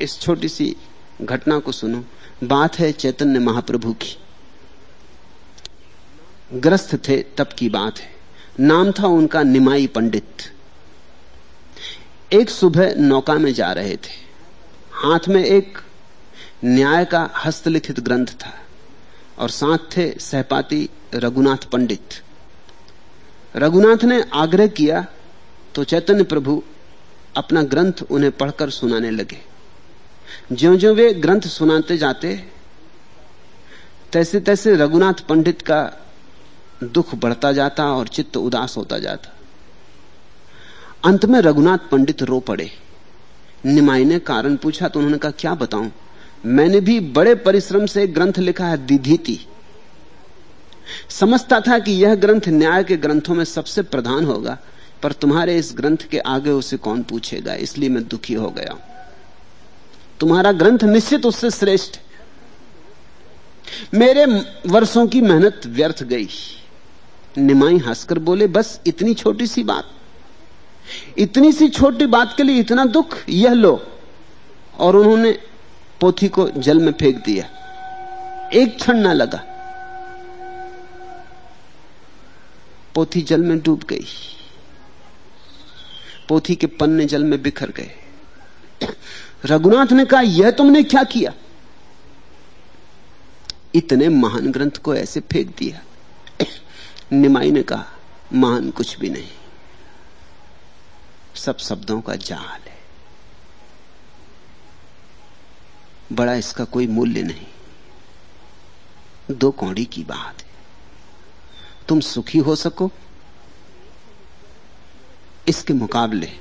[SPEAKER 1] इस छोटी सी घटना को सुनो। बात है चैतन्य महाप्रभु की। ग्रस्त थे तब की बात है। नाम था उनका निमाई पंडित। एक सुबह नौका में जा रहे थे। हाथ में एक न्याय का हस्तलिखित ग्रंथ था और साथ थे सहपाती रघुनाथ पंडित। रघुनाथ ने आग्रह किया तो चैतन्य प्रभु अपना ग्रंथ उन्हें पढ़कर सुनाने लगे। ज्यो ज्यो वे ग्रंथ सुनाते जाते तैसे तैसे रघुनाथ पंडित का दुख बढ़ता जाता और चित्त उदास होता जाता। अंत में रघुनाथ पंडित रो पड़े। निमाई ने कारण पूछा तो उन्होंने कहा, क्या बताऊँ? मैंने भी बड़े परिश्रम से ग्रंथ लिखा है, दिधीति। समझता था कि यह ग्रंथ न्याय के ग्रंथों में सबसे प्रधान होगा, पर तुम्हारे इस ग्रंथ के आगे उसे कौन पूछेगा? इसलिए मैं दुखी हो गया तुम्हारा ग्रंथ निश्चित उससे श्रेष्ठ। मेरे वर्षों की मेहनत व्यर्थ गई। निमाई हंसकर बोले, बस इतनी छोटी सी बात। इतनी सी छोटी बात के लिए इतना दुख, यह लो। और उन्होंने पोथी को जल में फेंक दिया। एक क्षण ना लगा। पोथी जल में डूब गई। पोथी के पन्ने जल में बिखर गए। रघुनाथ ने कहा, यह तुमने क्या किया? इतने महान ग्रंथ को ऐसे फेंक दिया। निमाई ने कहा, महान कुछ भी नहीं। सब शब्दों का जाल है। बड़ा इसका कोई मूल्य नहीं। दो कौड़ी की बात है। तुम सुखी हो सको। इसके मुकाबले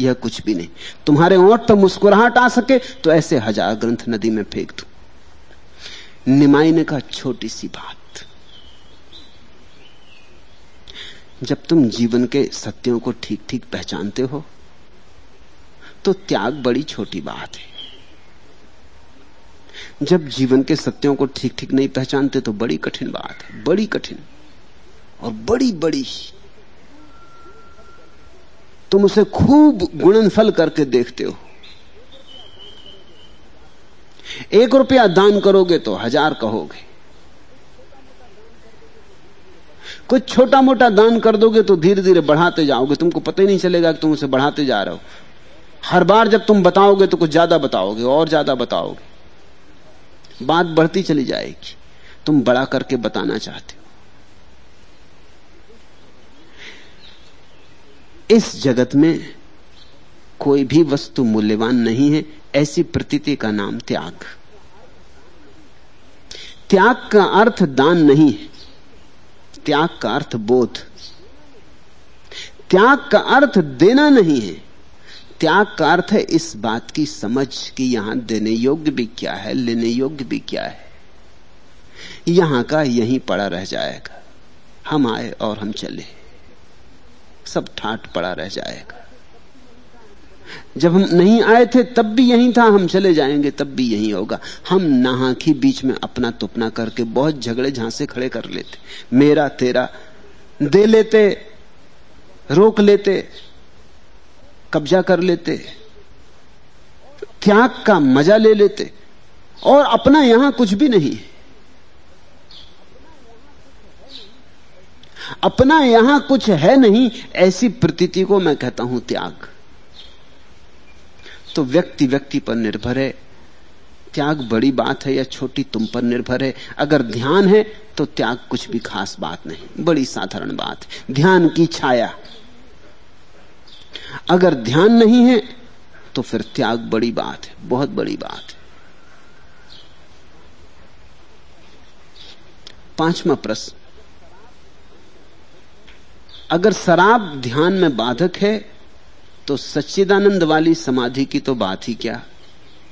[SPEAKER 1] यह कुछ भी नहीं। तुम्हारे ओट पर मुस्कुराहट आ सके तो ऐसे हज़ार ग्रंथ नदी में फेंक दू। निमाई ने कहा छोटी सी बात। जब तुम जीवन के सत्यों को ठीक ठीक पहचानते हो तो त्याग बड़ी छोटी बात है। जब जीवन के सत्यों को ठीक ठीक नहीं पहचानते तो बड़ी कठिन बात है, बड़ी कठिन और बड़ी बड़ी तुम उसे खूब गुणनफल करके देखते हो। एक रुपया दान करोगे तो हज़ार कहोगे। कुछ छोटा मोटा दान कर दोगे तो धीरे धीरे बढ़ाते जाओगे। तुमको पता ही नहीं चलेगा कि तुम उसे बढ़ाते जा रहे हो। हर बार जब तुम बताओगे तो कुछ ज़्यादा बताओगे, और ज़्यादा बताओगे। बात बढ़ती चली जाएगी। तुम बड़ा करके बताना चाहते हो। इस जगत में कोई भी वस्तु मूल्यवान नहीं है, ऐसी प्रतीति का नाम त्याग। त्याग का अर्थ दान नहीं है। त्याग का अर्थ बोध। त्याग का अर्थ देना नहीं है। त्याग का अर्थ है इस बात की समझ कि यहाँ देने योग्य भी क्या है, लेने योग्य भी क्या है। यहाँ का यहीं पड़ा रह जाएगा। हम आए और हम चले। सब ठाट पड़ा रह जाएगा। जब हम नहीं आए थे, तब भी यही था, हम चले जाएँगे, तब भी यही होगा। हम नहा की बीच में अपना तुपना करके बहुत झगड़े झांसे खड़े कर लेते। मेरा, तेरा, दे लेते, रोक लेते, कब्जा कर लेते, त्याग का मज़ा ले लेते, और अपना यहाँ कुछ भी नहीं। अपना यहाँ कुछ है नहीं, ऐसी प्रतीति को मैं कहता हूँ त्याग। तो व्यक्ति व्यक्ति पर निर्भर है। त्याग बड़ी बात है या छोटी तुम पर निर्भर है। अगर ध्यान है तो त्याग कुछ भी खास बात नहीं। बड़ी साधारण बात। है ध्यान की छाया। अगर ध्यान नहीं है तो फिर त्याग बड़ी बात है। बहुत बड़ी बात है। पांचवा प्रश्न। अगर शराब ध्यान में बाधक है तो सच्चिदानंद वाली समाधि की तो बात ही क्या?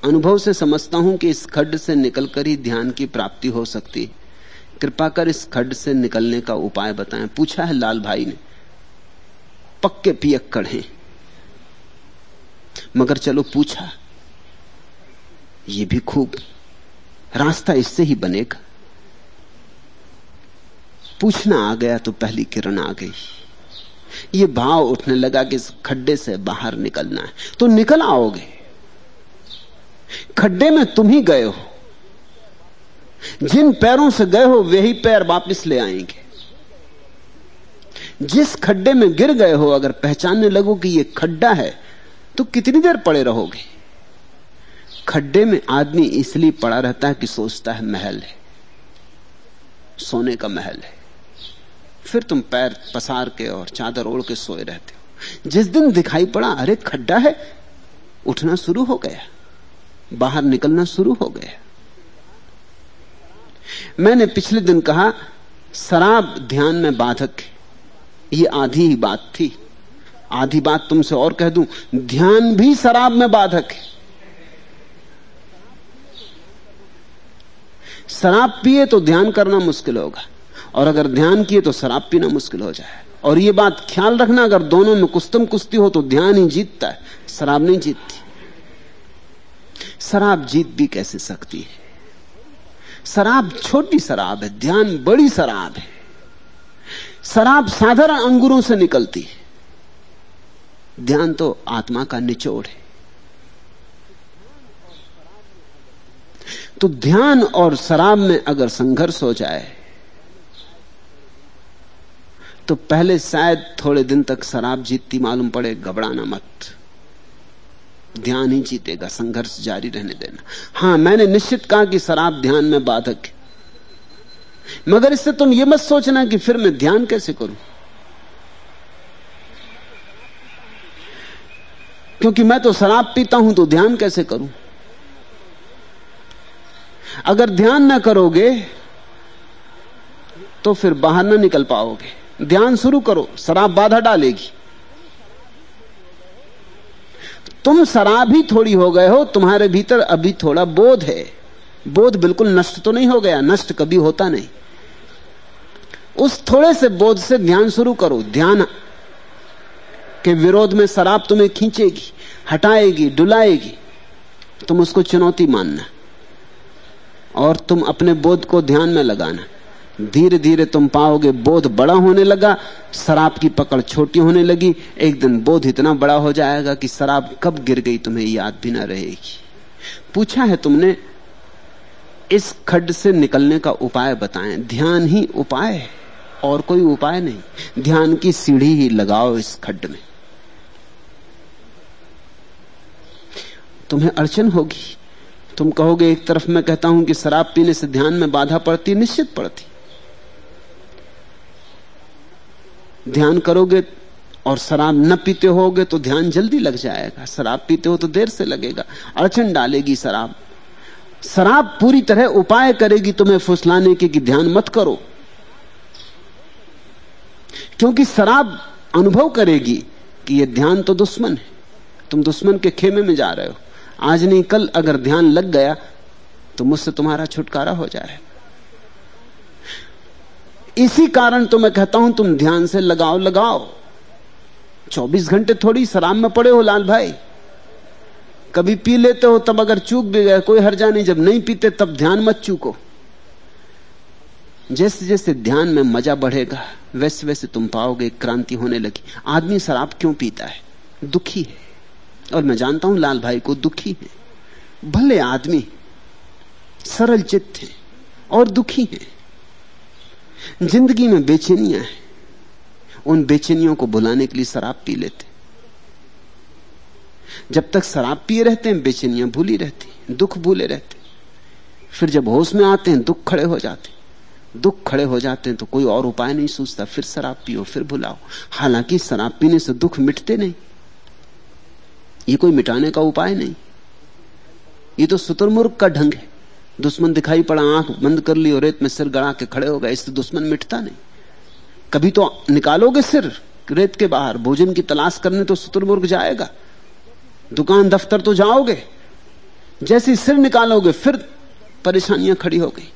[SPEAKER 1] अनुभव से समझता हूँ कि इस खड्ड से निकलकर ही ध्यान की प्राप्ति हो सकती। कृपा कर इस खड्ड से निकलने का उपाय बताएँ। पूछा है लाल भाई ने। पक्के पियक्कड़ हैं। मगर चलो पूछा। ये भी खूब। रास्ता इससे ही बनेगा। पूछना आ गया तो पहली किरण आ गई। ये भाव उठने लगा कि इस खड्डे से बाहर निकलना है। तो निकल आओगे। खड्डे में तुम ही गए हो। जिन पैरों से गए हो वही पैर वापस ले आएँगे। जिस खड्डे में गिर गए हो, अगर पहचानने लगो कि यह खड्डा है तो कितनी देर पड़े रहोगे? खड्डे में आदमी इसलिए पड़ा रहता है कि सोचता है महल है। सोने का महल है। फिर तुम पैर पसार के और चादर ओढ़ के सोए रहते हो। जिस दिन दिखाई पड़ा, अरे, खड्डा है, उठना शुरू हो गया। बाहर निकलना शुरू हो गया। मैंने पिछले दिन कहा, शराब ध्यान में बाधक है। ये आधी ही बात थी। आधी बात तुमसे और कह दूँ, ध्यान भी शराब में बाधक है। शराब पिए तो ध्यान करना मुश्किल होगा। और अगर ध्यान किए तो शराब पीना मुश्किल हो जाए। और ये बात ख्याल रखना, अगर दोनों में कुस्तम कुश्ती हो तो ध्यान ही जीतता है। शराब नहीं जीतती। शराब जीत भी कैसे सकती है? शराब छोटी शराब है, ध्यान बड़ी शराब है। शराब साधारण अंगूरों से निकलती है। ध्यान तो आत्मा का निचोड़ है। तो ध्यान और शराब में अगर संघर्ष हो जाए तो पहले शायद थोड़े दिन तक शराब जीतती मालूम पड़े, घबराना मत। ध्यान ही जीतेगा, संघर्ष जारी रहने देना। हाँ, मैंने निश्चित कहा कि शराब ध्यान में बाधक है। मगर इससे तुम यह मत सोचना कि फिर मैं ध्यान कैसे करूँ। क्योंकि मैं तो शराब पीता हूँ तो ध्यान कैसे करूँ? अगर ध्यान ना करोगे तो फिर बाहर ना निकल पाओगे। ध्यान शुरू करो, शराब बाधा डालेगी। तुम शराब ही थोड़ी हो गए हो, तुम्हारे भीतर अभी थोड़ा बोध है। बोध बिल्कुल नष्ट तो नहीं हो गया, नष्ट कभी होता नहीं। उस थोड़े से बोध से ध्यान शुरू करो, ध्यान के विरोध में शराब तुम्हें खींचेगी, हटाएगी, डुलाएगी। तुम उसको चुनौती मानना और तुम अपने बोध को ध्यान में लगाना। धीरे धीरे तुम पाओगे बोध बड़ा होने लगा, शराब की पकड़ छोटी होने लगी। एक दिन बोध इतना बड़ा हो जाएगा कि शराब कब गिर गई तुम्हें याद भी ना रहेगी। पूछा है तुमने, इस खड्ड से निकलने का उपाय बताएँ। ध्यान ही उपाय है, और कोई उपाय नहीं। ध्यान की सीढ़ी ही लगाओ इस खड्ड में। तुम्हें अड़चन होगी। तुम कहोगे, एक तरफ़ मैं कहता हूँ कि शराब पीने से ध्यान में बाधा पड़ती, निश्चित पड़ती। ध्यान करोगे और शराब न पीते होगे तो ध्यान जल्दी लग जाएगा। शराब पीते हो तो देर से लगेगा। अड़चन डालेगी शराब। शराब पूरी तरह उपाय करेगी तुम्हें फुसलाने के कि ध्यान मत करो। क्योंकि शराब अनुभव करेगी कि यह ध्यान तो दुश्मन है। तुम दुश्मन के खेमे में जा रहे हो। आज नहीं, कल अगर ध्यान लग गया तो मुझसे तुम्हारा छुटकारा हो जाए इसी कारण तो मैं कहता हूँ, तुम ध्यान से लगाओ लगाओ। 24 घंटे थोड़ी शराब में पड़े हो लाल भाई। कभी पी लेते हो, तब अगर चूक भी गए, कोई हर्जा नहीं, जब नहीं पीते, तब ध्यान मत चूको। जैसे जैसे ध्यान में मज़ा बढ़ेगा, वैसे वैसे तुम पाओगे क्रांति होने लगी। आदमी शराब क्यों पीता है? दुखी है। और मैं जानता हूँ, लाल भाई को दुखी है। भले आदमी सरल चित्त है, और दुखी है। ज़िंदगी में बेचैनियाँ हैं। उन बेचैनियों को बुलाने के लिए शराब पी लेते। जब तक शराब पिए रहते हैं, बेचैनियाँ भूली रहती दुख भूले रहते फिर जब होश में आते हैं, दुख खड़े हो जाते दुख खड़े हो जाते हैं तो कोई और उपाय नहीं सोचता, फिर शराब पियो, फिर भुलाओ। हालाँकि शराब पीने से दुख मिटते नहीं। ये कोई मिटाने का उपाय नहीं। ये तो सुतुरमुर्ग का ढंग है। दुश्मन दिखाई पड़ा, आँख बंद कर ली और रेत में सिर गड़ा के खड़े हो गए। इससे दुश्मन मिटता नहीं। कभी तो निकालोगे सिर रेत के बाहर। भोजन की तलाश करने तो शुतुरमुर्ग जाएगा। दुकान दफ्तर तो जाओगे। जैसे सिर निकालोगे, फिर परेशानियाँ खड़ी हो गई।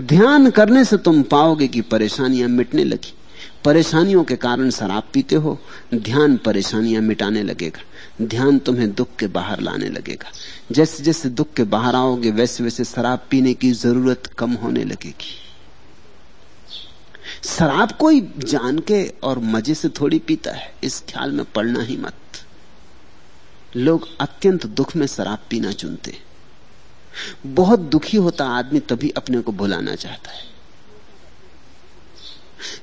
[SPEAKER 1] ध्यान करने से तुम पाओगे कि परेशानियाँ मिटने लगी। परेशानियों के कारण शराब पीते हो, ध्यान परेशानियाँ मिटाने लगेगा। ध्यान तुम्हें दुख के बाहर लाने लगेगा। जैसे जैसे दुख के बाहर आओगे, वैसे वैसे शराब पीने की ज़रूरत कम होने लगेगी। शराब कोई जान के और मज़े से थोड़ी पीता है, इस ख्याल में पड़ना ही मत। लोग अत्यंत दुख में शराब पीना चुनते बहुत दुखी होता आदमी तभी अपने को भुलाना चाहता है।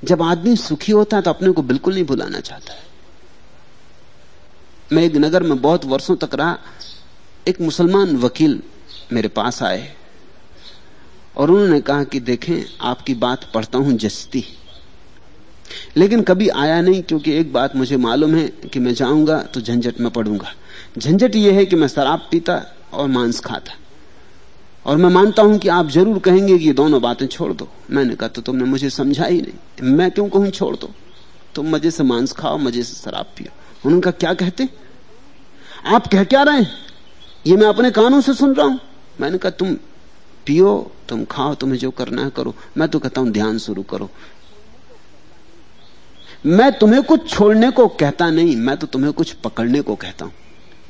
[SPEAKER 1] जब आदमी सुखी होता है तो अपने को बिल्कुल नहीं भुलाना चाहता है। मैं एक नगर में बहुत वर्षों तक रहा, एक मुसलमान वकील मेरे पास आए और उन्होंने कहा कि देखें, आपकी बात पढ़ता हूँ जस्ती। लेकिन कभी आया नहीं क्योंकि एक बात मुझे मालूम है कि मैं जाऊँगा तो झंझट में पड़ूँगा। झंझट यह है कि मैं शराब पीता और मांस खाता। और मैं मानता हूँ कि आप ज़रूर कहेंगे कि ये दोनों बातें छोड़ दो। मैंने कहा तो तुमने मुझे समझा ही नहीं। मैं क्यों कहूँ छोड़ दो? तुम मज़े से मांस खाओ, मज़े से शराब पियो। उन्होंने कहा, क्या कहते? आप कह क्या रहे हैं? ये मैं अपने कानों से सुन रहा हूँ। मैंने कहा, तुम पियो, तुम खाओ, तुम्हें जो करना है करो। मैं तो कहता हूँ, ध्यान शुरू करो। मैं तुम्हें कुछ छोड़ने को कहता नहीं, मैं तो तुम्हें कुछ पकड़ने को कहता हूँ।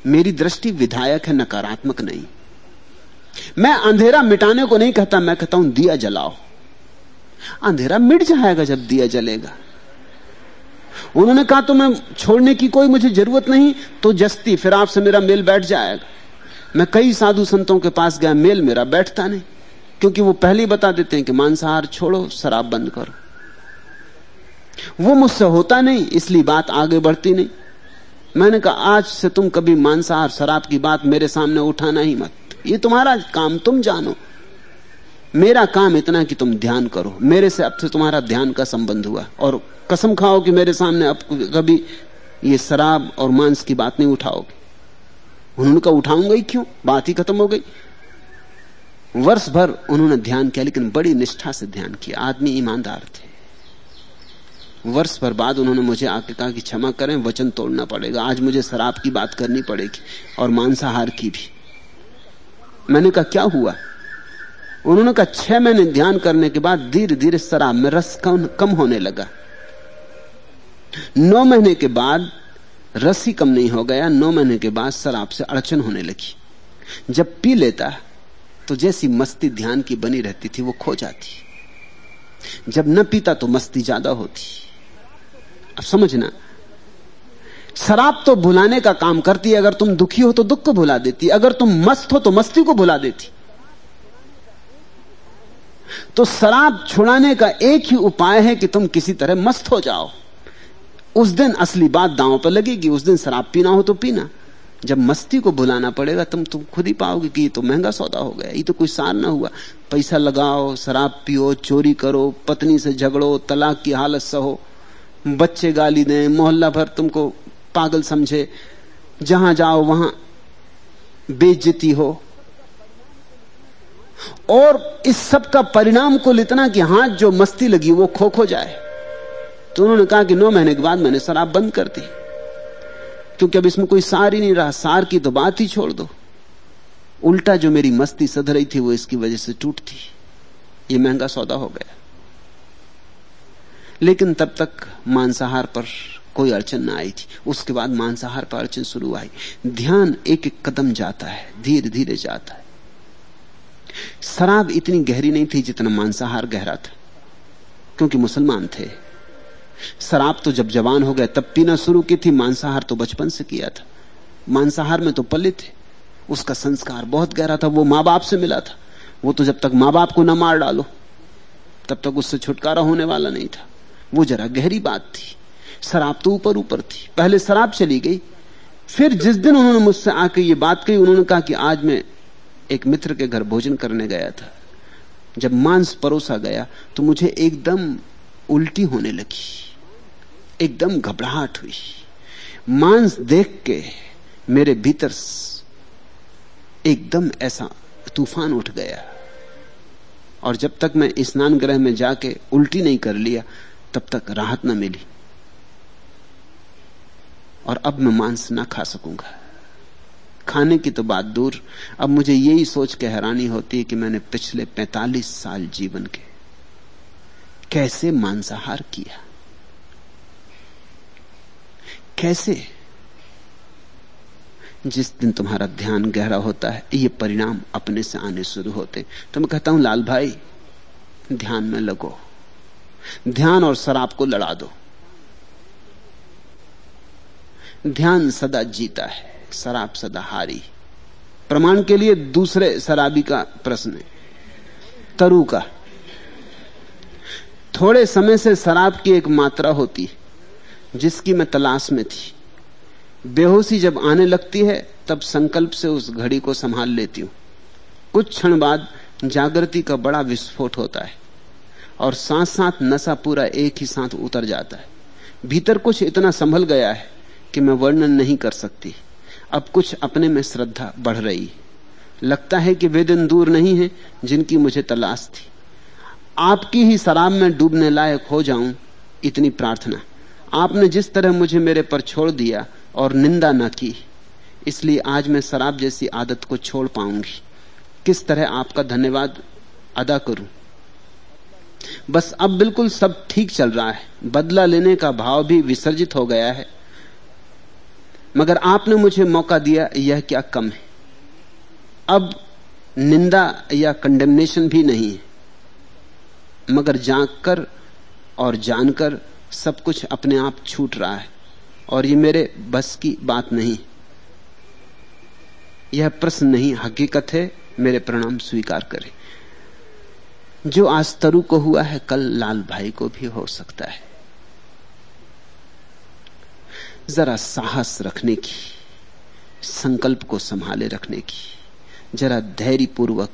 [SPEAKER 1] मेरी दृष्टि विधायक है, नकारात्मक नहीं। मैं अंधेरा मिटाने को नहीं कहता, मैं कहता हूँ, दिया जलाओ। अंधेरा मिट जाएगा जब दिया जलेगा। उन्होंने कहा तो मैं छोड़ने की कोई मुझे ज़रूरत नहीं तो जस्ती, फिर आपसे मेरा मेल बैठ जाएगा। मैं कई साधु संतों के पास गया, मेल मेरा बैठता नहीं, क्योंकि वो पहले ही बता देते हैं कि मांसाहार छोड़ो, शराब बंद करो। वो मुझसे होता नहीं, इसलिए बात आगे बढ़ती नहीं। मैंने कहा, आज से तुम कभी मांसाहार, शराब की बात मेरे सामने उठाना ही मत। ये तुम्हारा काम तुम जानो। मेरा काम इतना कि तुम ध्यान करो। मेरे से अब से तुम्हारा ध्यान का संबंध हुआ। और कसम खाओ कि मेरे सामने अब कभी ये शराब और मांस की बात नहीं उठाओगे। उन्होंने कहा उठाऊँगा ही क्यों? बात ही खत्म हो गई। वर्ष भर उन्होंने ध्यान किया, लेकिन बड़ी निष्ठा से ध्यान किया। आदमी ईमानदार थे। वर्ष भर बाद उन्होंने मुझे आके कहा कि क्षमा करें, वचन तोड़ना पड़ेगा। आज मुझे शराब की बात करनी पड़ेगी और मांसाहार की भी। मैंने कहा क्या हुआ? उन्होंने कहा छह महीने ध्यान करने के बाद धीरे धीरे शराब में रस कम, होने लगा। नौ महीने के बाद रस ही कम नहीं हो गया नौ महीने के बाद शराब से अड़चन होने लगी। जब पी लेता तो जैसी मस्ती ध्यान की बनी रहती थी वो खो जाती। जब न पीता तो मस्ती ज़्यादा होती। अब समझना शराब तो भुलाने का काम करती है, अगर तुम दुखी हो तो दुख को भुला देती अगर तुम मस्त हो तो मस्ती को भुला देती। तो शराब छुड़ाने का एक ही उपाय है कि तुम किसी तरह मस्त हो जाओ। उस दिन असली बात दांव पर लगेगी, उस दिन शराब पीना हो तो पीना। जब मस्ती को बुलाना पड़ेगा तुम तुम खुद ही पाओगे कि ये तो महँगा सौदा हो गया, ये तो कोई सार ना हुआ। पैसा लगाओ, शराब पियो, चोरी करो, पत्नी से झगड़ो, तलाक की हालत सहो। बच्चे गाली दें, मोहल्ला भर तुमको पागल समझे, जहाँ जाओ वहाँ बेइज्जती हो। और इस सब का परिणाम कुल इतना कि हाथ जो मस्ती लगी वो खो खो जाए। तो उन्होंने कहा कि नौ महीने के बाद मैंने शराब बंद कर दी। क्योंकि अब इसमें कोई सार ही नहीं रहा, सार की तो बात ही छोड़ दो। उल्टा जो मेरी मस्ती सध रही थी वो इसकी वजह से टूटती ये महँगा सौदा हो गया। लेकिन तब तक मांसाहार पर कोई अड़चन ना आई थी। उसके बाद मांसाहार पर अड़चन शुरू आई। ध्यान एक एक कदम जाता है धीरे धीरे जाता है। शराब इतनी गहरी नहीं थी जितना मांसाहार गहरा था, क्योंकि मुसलमान थे। शराब तो जब जवान हो गए, तब पीना शुरू की थी, मांसाहार तो बचपन से किया था। मांसाहार में तो पले थे। उसका संस्कार बहुत गहरा था, वो माँ बाप से मिला था। वो तो जब तक माँ बाप को ना मार डालो, तब तक उससे छुटकारा होने वाला नहीं था। वो जरा गहरी बात थी। शराब तो ऊपर ऊपर थी। पहले शराब चली गई। फिर जिस दिन उन्होंने मुझसे आके ये बात कही, उन्होंने कहा कि आज मैं एक मित्र के घर भोजन करने गया था। जब मांस परोसा गया तो मुझे एकदम उल्टी होने लगी। एकदम घबराहट हुई। मांस देख के मेरे भीतर एकदम ऐसा तूफ़ान उठ गया। और जब तक मैं स्नान ग्रह में जाके उल्टी नहीं कर लिया, तब तक राहत न मिली। और अब मैं मांस ना खा सकूँगा। खाने की तो बात दूर। अब मुझे यही सोच के हैरानी होती है कि मैंने पिछले 45 साल जीवन के कैसे मांसाहार किया? कैसे? जिस दिन तुम्हारा ध्यान गहरा होता है, ये परिणाम अपने से आने शुरू होते। तो मैं कहता हूँ, लाल भाई, ध्यान में लगो। ध्यान और शराब को लड़ा दो। ध्यान सदा जीता है, शराब सदा हारी प्रमाण के लिए दूसरे शराबी का प्रश्न है। तरु का, थोड़े समय से शराब की एक मात्रा होती जिसकी मैं तलाश में थी। बेहोशी जब आने लगती है, तब संकल्प से उस घड़ी को संभाल लेती हूँ। कुछ क्षण बाद जागृति का बड़ा विस्फोट होता है, और साथ साथ नशा पूरा एक ही साथ उतर जाता है। भीतर कुछ इतना संभल गया है कि मैं वर्णन नहीं कर सकती। अब कुछ अपने में श्रद्धा बढ़ रही लगता है कि वे दिन दूर नहीं है जिनकी मुझे तलाश थी। आपकी ही शराब में डूबने लायक हो जाऊँ, इतनी प्रार्थना। आपने जिस तरह मुझे मेरे पर छोड़ दिया और निंदा न की, इसलिए आज मैं शराब जैसी आदत को छोड़ पाऊँगी। किस तरह आपका धन्यवाद अदा करूँ? बस अब बिल्कुल सब ठीक चल रहा है। बदला लेने का भाव भी विसर्जित हो गया है। मगर आपने मुझे मौका दिया, यह क्या कम है? अब निंदा या कंडेमनेशन भी नहीं है। मगर जागकर और जानकर सब कुछ अपने आप छूट रहा है, और ये मेरे बस की बात नहीं। यह प्रश्न नहीं, हकीकत है, मेरे प्रणाम स्वीकार करें। जो आज तरु को हुआ है, कल लाल भाई को भी हो सकता है। जरा साहस रखने की, संकल्प को संभाले रखने की, जरा धैर्य पूर्वक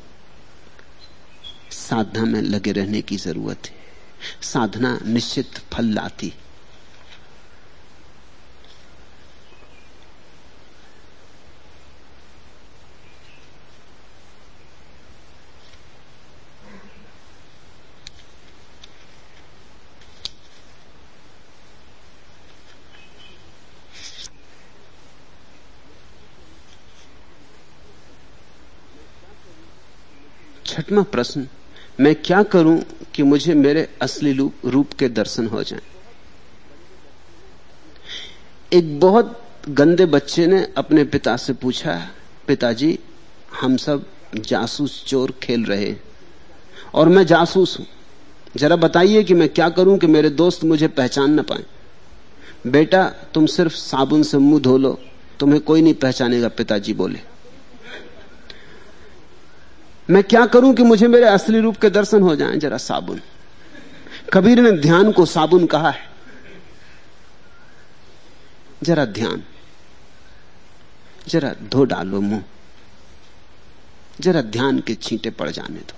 [SPEAKER 1] साधना में लगे रहने की ज़रूरत है। साधना निश्चित फल लाती छठवा प्रश्न, मैं क्या करूँ कि मुझे मेरे असली रूप के दर्शन हो जाएँ? एक बहुत गंदे बच्चे ने अपने पिता से पूछा, पिताजी, हम सब जासूस चोर खेल रहे और मैं जासूस हूँ। जरा बताइए कि मैं क्या करूँ कि मेरे दोस्त मुझे पहचान ना पाए? बेटा, तुम सिर्फ़ साबुन से मुँह धो लो, तुम्हें कोई नहीं पहचानेगा, पिताजी बोले। मैं क्या करूँ कि मुझे मेरे असली रूप के दर्शन हो जाएँ? जरा साबुन। कबीर ने ध्यान को साबुन कहा है। जरा ध्यान। जरा धो डालो मुँह। जरा ध्यान के छींटे पड़ जाने दो।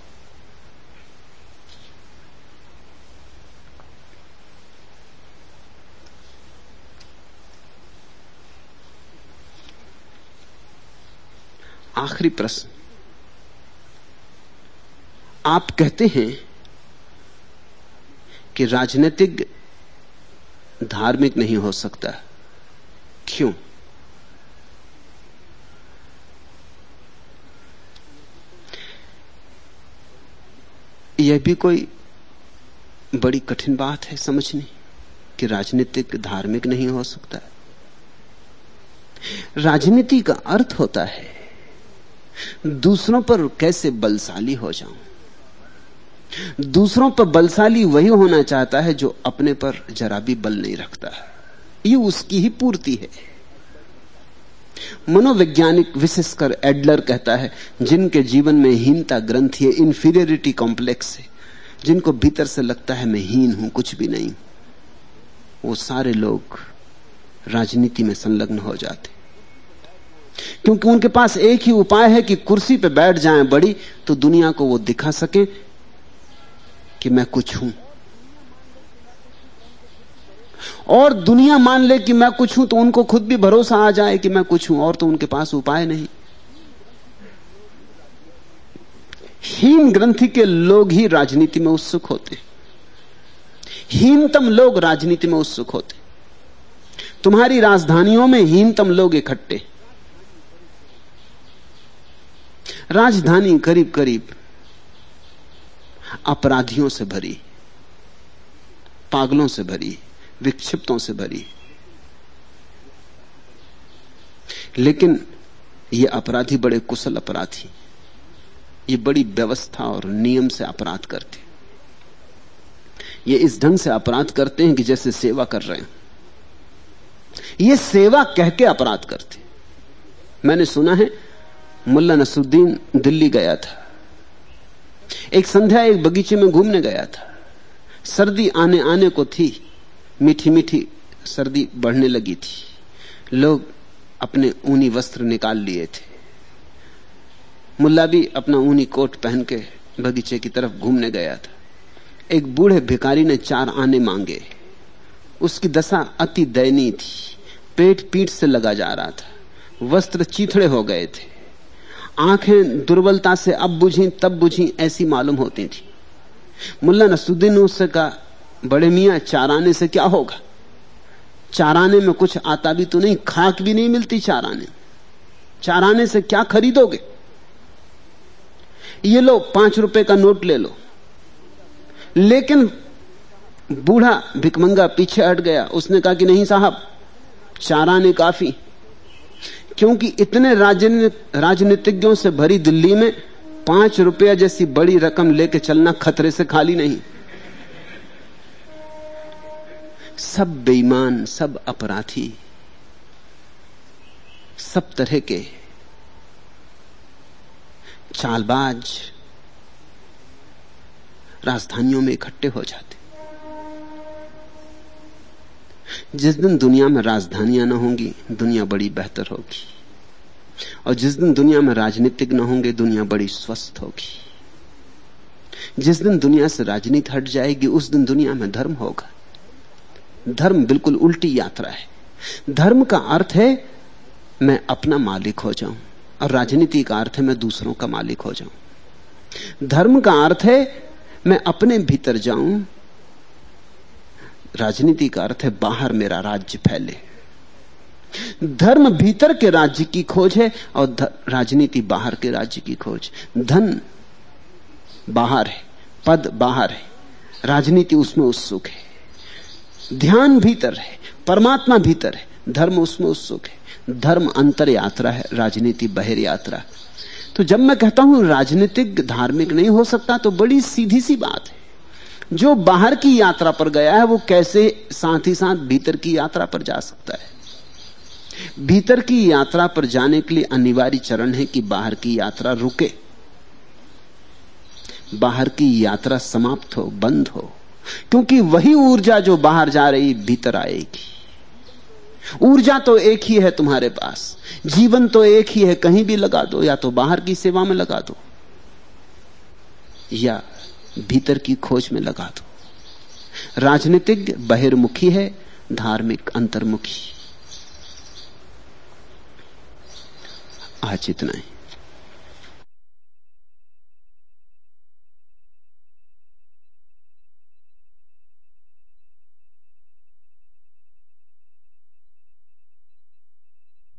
[SPEAKER 1] आखिरी प्रश्न। आप कहते हैं कि राजनीतिक धार्मिक नहीं हो सकता। क्यों? यह भी कोई बड़ी कठिन बात है समझनी कि राजनीतिक धार्मिक नहीं हो सकता। राजनीति का अर्थ होता है, दूसरों पर कैसे बलशाली हो जाऊँ? दूसरों पर बलशाली वही होना चाहता है जो अपने पर जरा भी बल नहीं रखता है। ये उसकी ही पूर्ति है। मनोवैज्ञानिक विशेषकर एडलर कहता है, जिनके जीवन में हीनता ग्रंथि है इंफीरियरिटी कॉम्प्लेक्स है, जिनको भीतर से लगता है मैं हीन हूँ, कुछ भी नहीं। वो सारे लोग राजनीति में संलग्न हो जाते क्योंकि उनके पास एक ही उपाय है कि कुर्सी पे बैठ जाएँ बड़ी तो दुनिया को वो दिखा सके कि मैं कुछ हूँ। और दुनिया मान ले कि मैं कुछ हूँ तो उनको खुद भी भरोसा आ जाए कि मैं कुछ हूँ, और तो उनके पास उपाय नहीं। हीन ग्रंथि के लोग ही राजनीति में उत्सुक होते। हीनतम लोग राजनीति में उत्सुक होते। तुम्हारी राजधानियों में हीनतम लोग इकट्ठे। राजधानी करीब करीब अपराधियों से भरी, पागलों से भरी, विक्षिप्तों से भरी। लेकिन ये अपराधी बड़े कुशल अपराधी, ये बड़ी व्यवस्था और नियम से अपराध करते ये इस ढंग से अपराध करते हैं कि जैसे सेवा कर रहे हैं। ये सेवा कह के अपराध करते मैंने सुना है, मुल्ला नसुद्दीन दिल्ली गया था। एक संध्या एक बगीचे में घूमने गया था। सर्दी आने आने को थी, मीठी मीठी सर्दी बढ़ने लगी थी। लोग अपने ऊनी वस्त्र निकाल लिए थे। मुल्ला भी अपना ऊनी कोट पहन के बगीचे की तरफ़ घूमने गया था। एक बूढ़े भिकारी ने चार आने मांगे। उसकी दशा अति दयनीय थी। पेट पीठ से लगा जा रहा था। वस्त्र चीथड़े हो गए थे। आँखें दुर्बलता से अब बुझी, तब बुझी, ऐसी मालूम होती थी। मुल्ला नसुद्दीन ने उससे कहा, बड़े मियाँ, चाराने से क्या होगा? चाराने में कुछ आता भी तो नहीं, खाक भी नहीं मिलती चाराने। चाराने से क्या खरीदोगे? ये लो, पाँच रुपए का नोट ले लो। लेकिन बूढ़ा भिकमंगा पीछे हट गया। उसने कहा कि नहीं साहब, चाराने काफ़ी। क्योंकि इतने राजनीतिज्ञों से भरी दिल्ली में पाँच रुपया जैसी बड़ी रकम लेके चलना खतरे से खाली नहीं। सब बेईमान, सब अपराधी, सब तरह के चालबाज राजधानियों में इकट्ठे हो जाते। जिस दिन दुनिया में राजधानियाँ ना होंगी, दुनिया बड़ी बेहतर होगी। और जिस दिन दुनिया में राजनीतिक न होंगे, दुनिया बड़ी स्वस्थ होगी। जिस दिन दुनिया से राजनीति हट जाएगी, उस दिन दुनिया में धर्म होगा। धर्म बिल्कुल उल्टी यात्रा है। धर्म का अर्थ है, मैं अपना मालिक हो जाऊँ, और राजनीति का अर्थ है, मैं दूसरों का मालिक हो जाऊँ। धर्म का अर्थ है, मैं अपने भीतर जाऊँ राजनीति का अर्थ है, बाहर मेरा राज्य फैले। धर्म भीतर के राज्य की खोज है और राजनीति बाहर के राज्य की खोज। धन बाहर है, पद बाहर है, राजनीति उसमें उत्सुक है। ध्यान भीतर है, परमात्मा भीतर है, धर्म उसमें उत्सुक है। धर्म अंतर यात्रा है, राजनीति बहिर यात्रा। तो जब मैं कहता हूँ, राजनीतिक, धार्मिक नहीं हो सकता तो बड़ी सीधी सी बात है। जो बाहर की यात्रा पर गया है, वो कैसे साथ ही साथ भीतर की यात्रा पर जा सकता है? भीतर की यात्रा पर जाने के लिए अनिवार्य चरण है कि बाहर की यात्रा रुके। बाहर की यात्रा समाप्त हो, बंद हो, क्योंकि वही ऊर्जा जो बाहर जा रही, भीतर आएगी। ऊर्जा तो एक ही है तुम्हारे पास, जीवन तो एक ही है, कहीं भी लगा दो, या तो बाहर की सेवा में लगा दो, या भीतर की खोज में लगा दो। राजनीतिज्ञ बहिर्मुखी है धार्मिक अंतर्मुखी। आज इतना ही।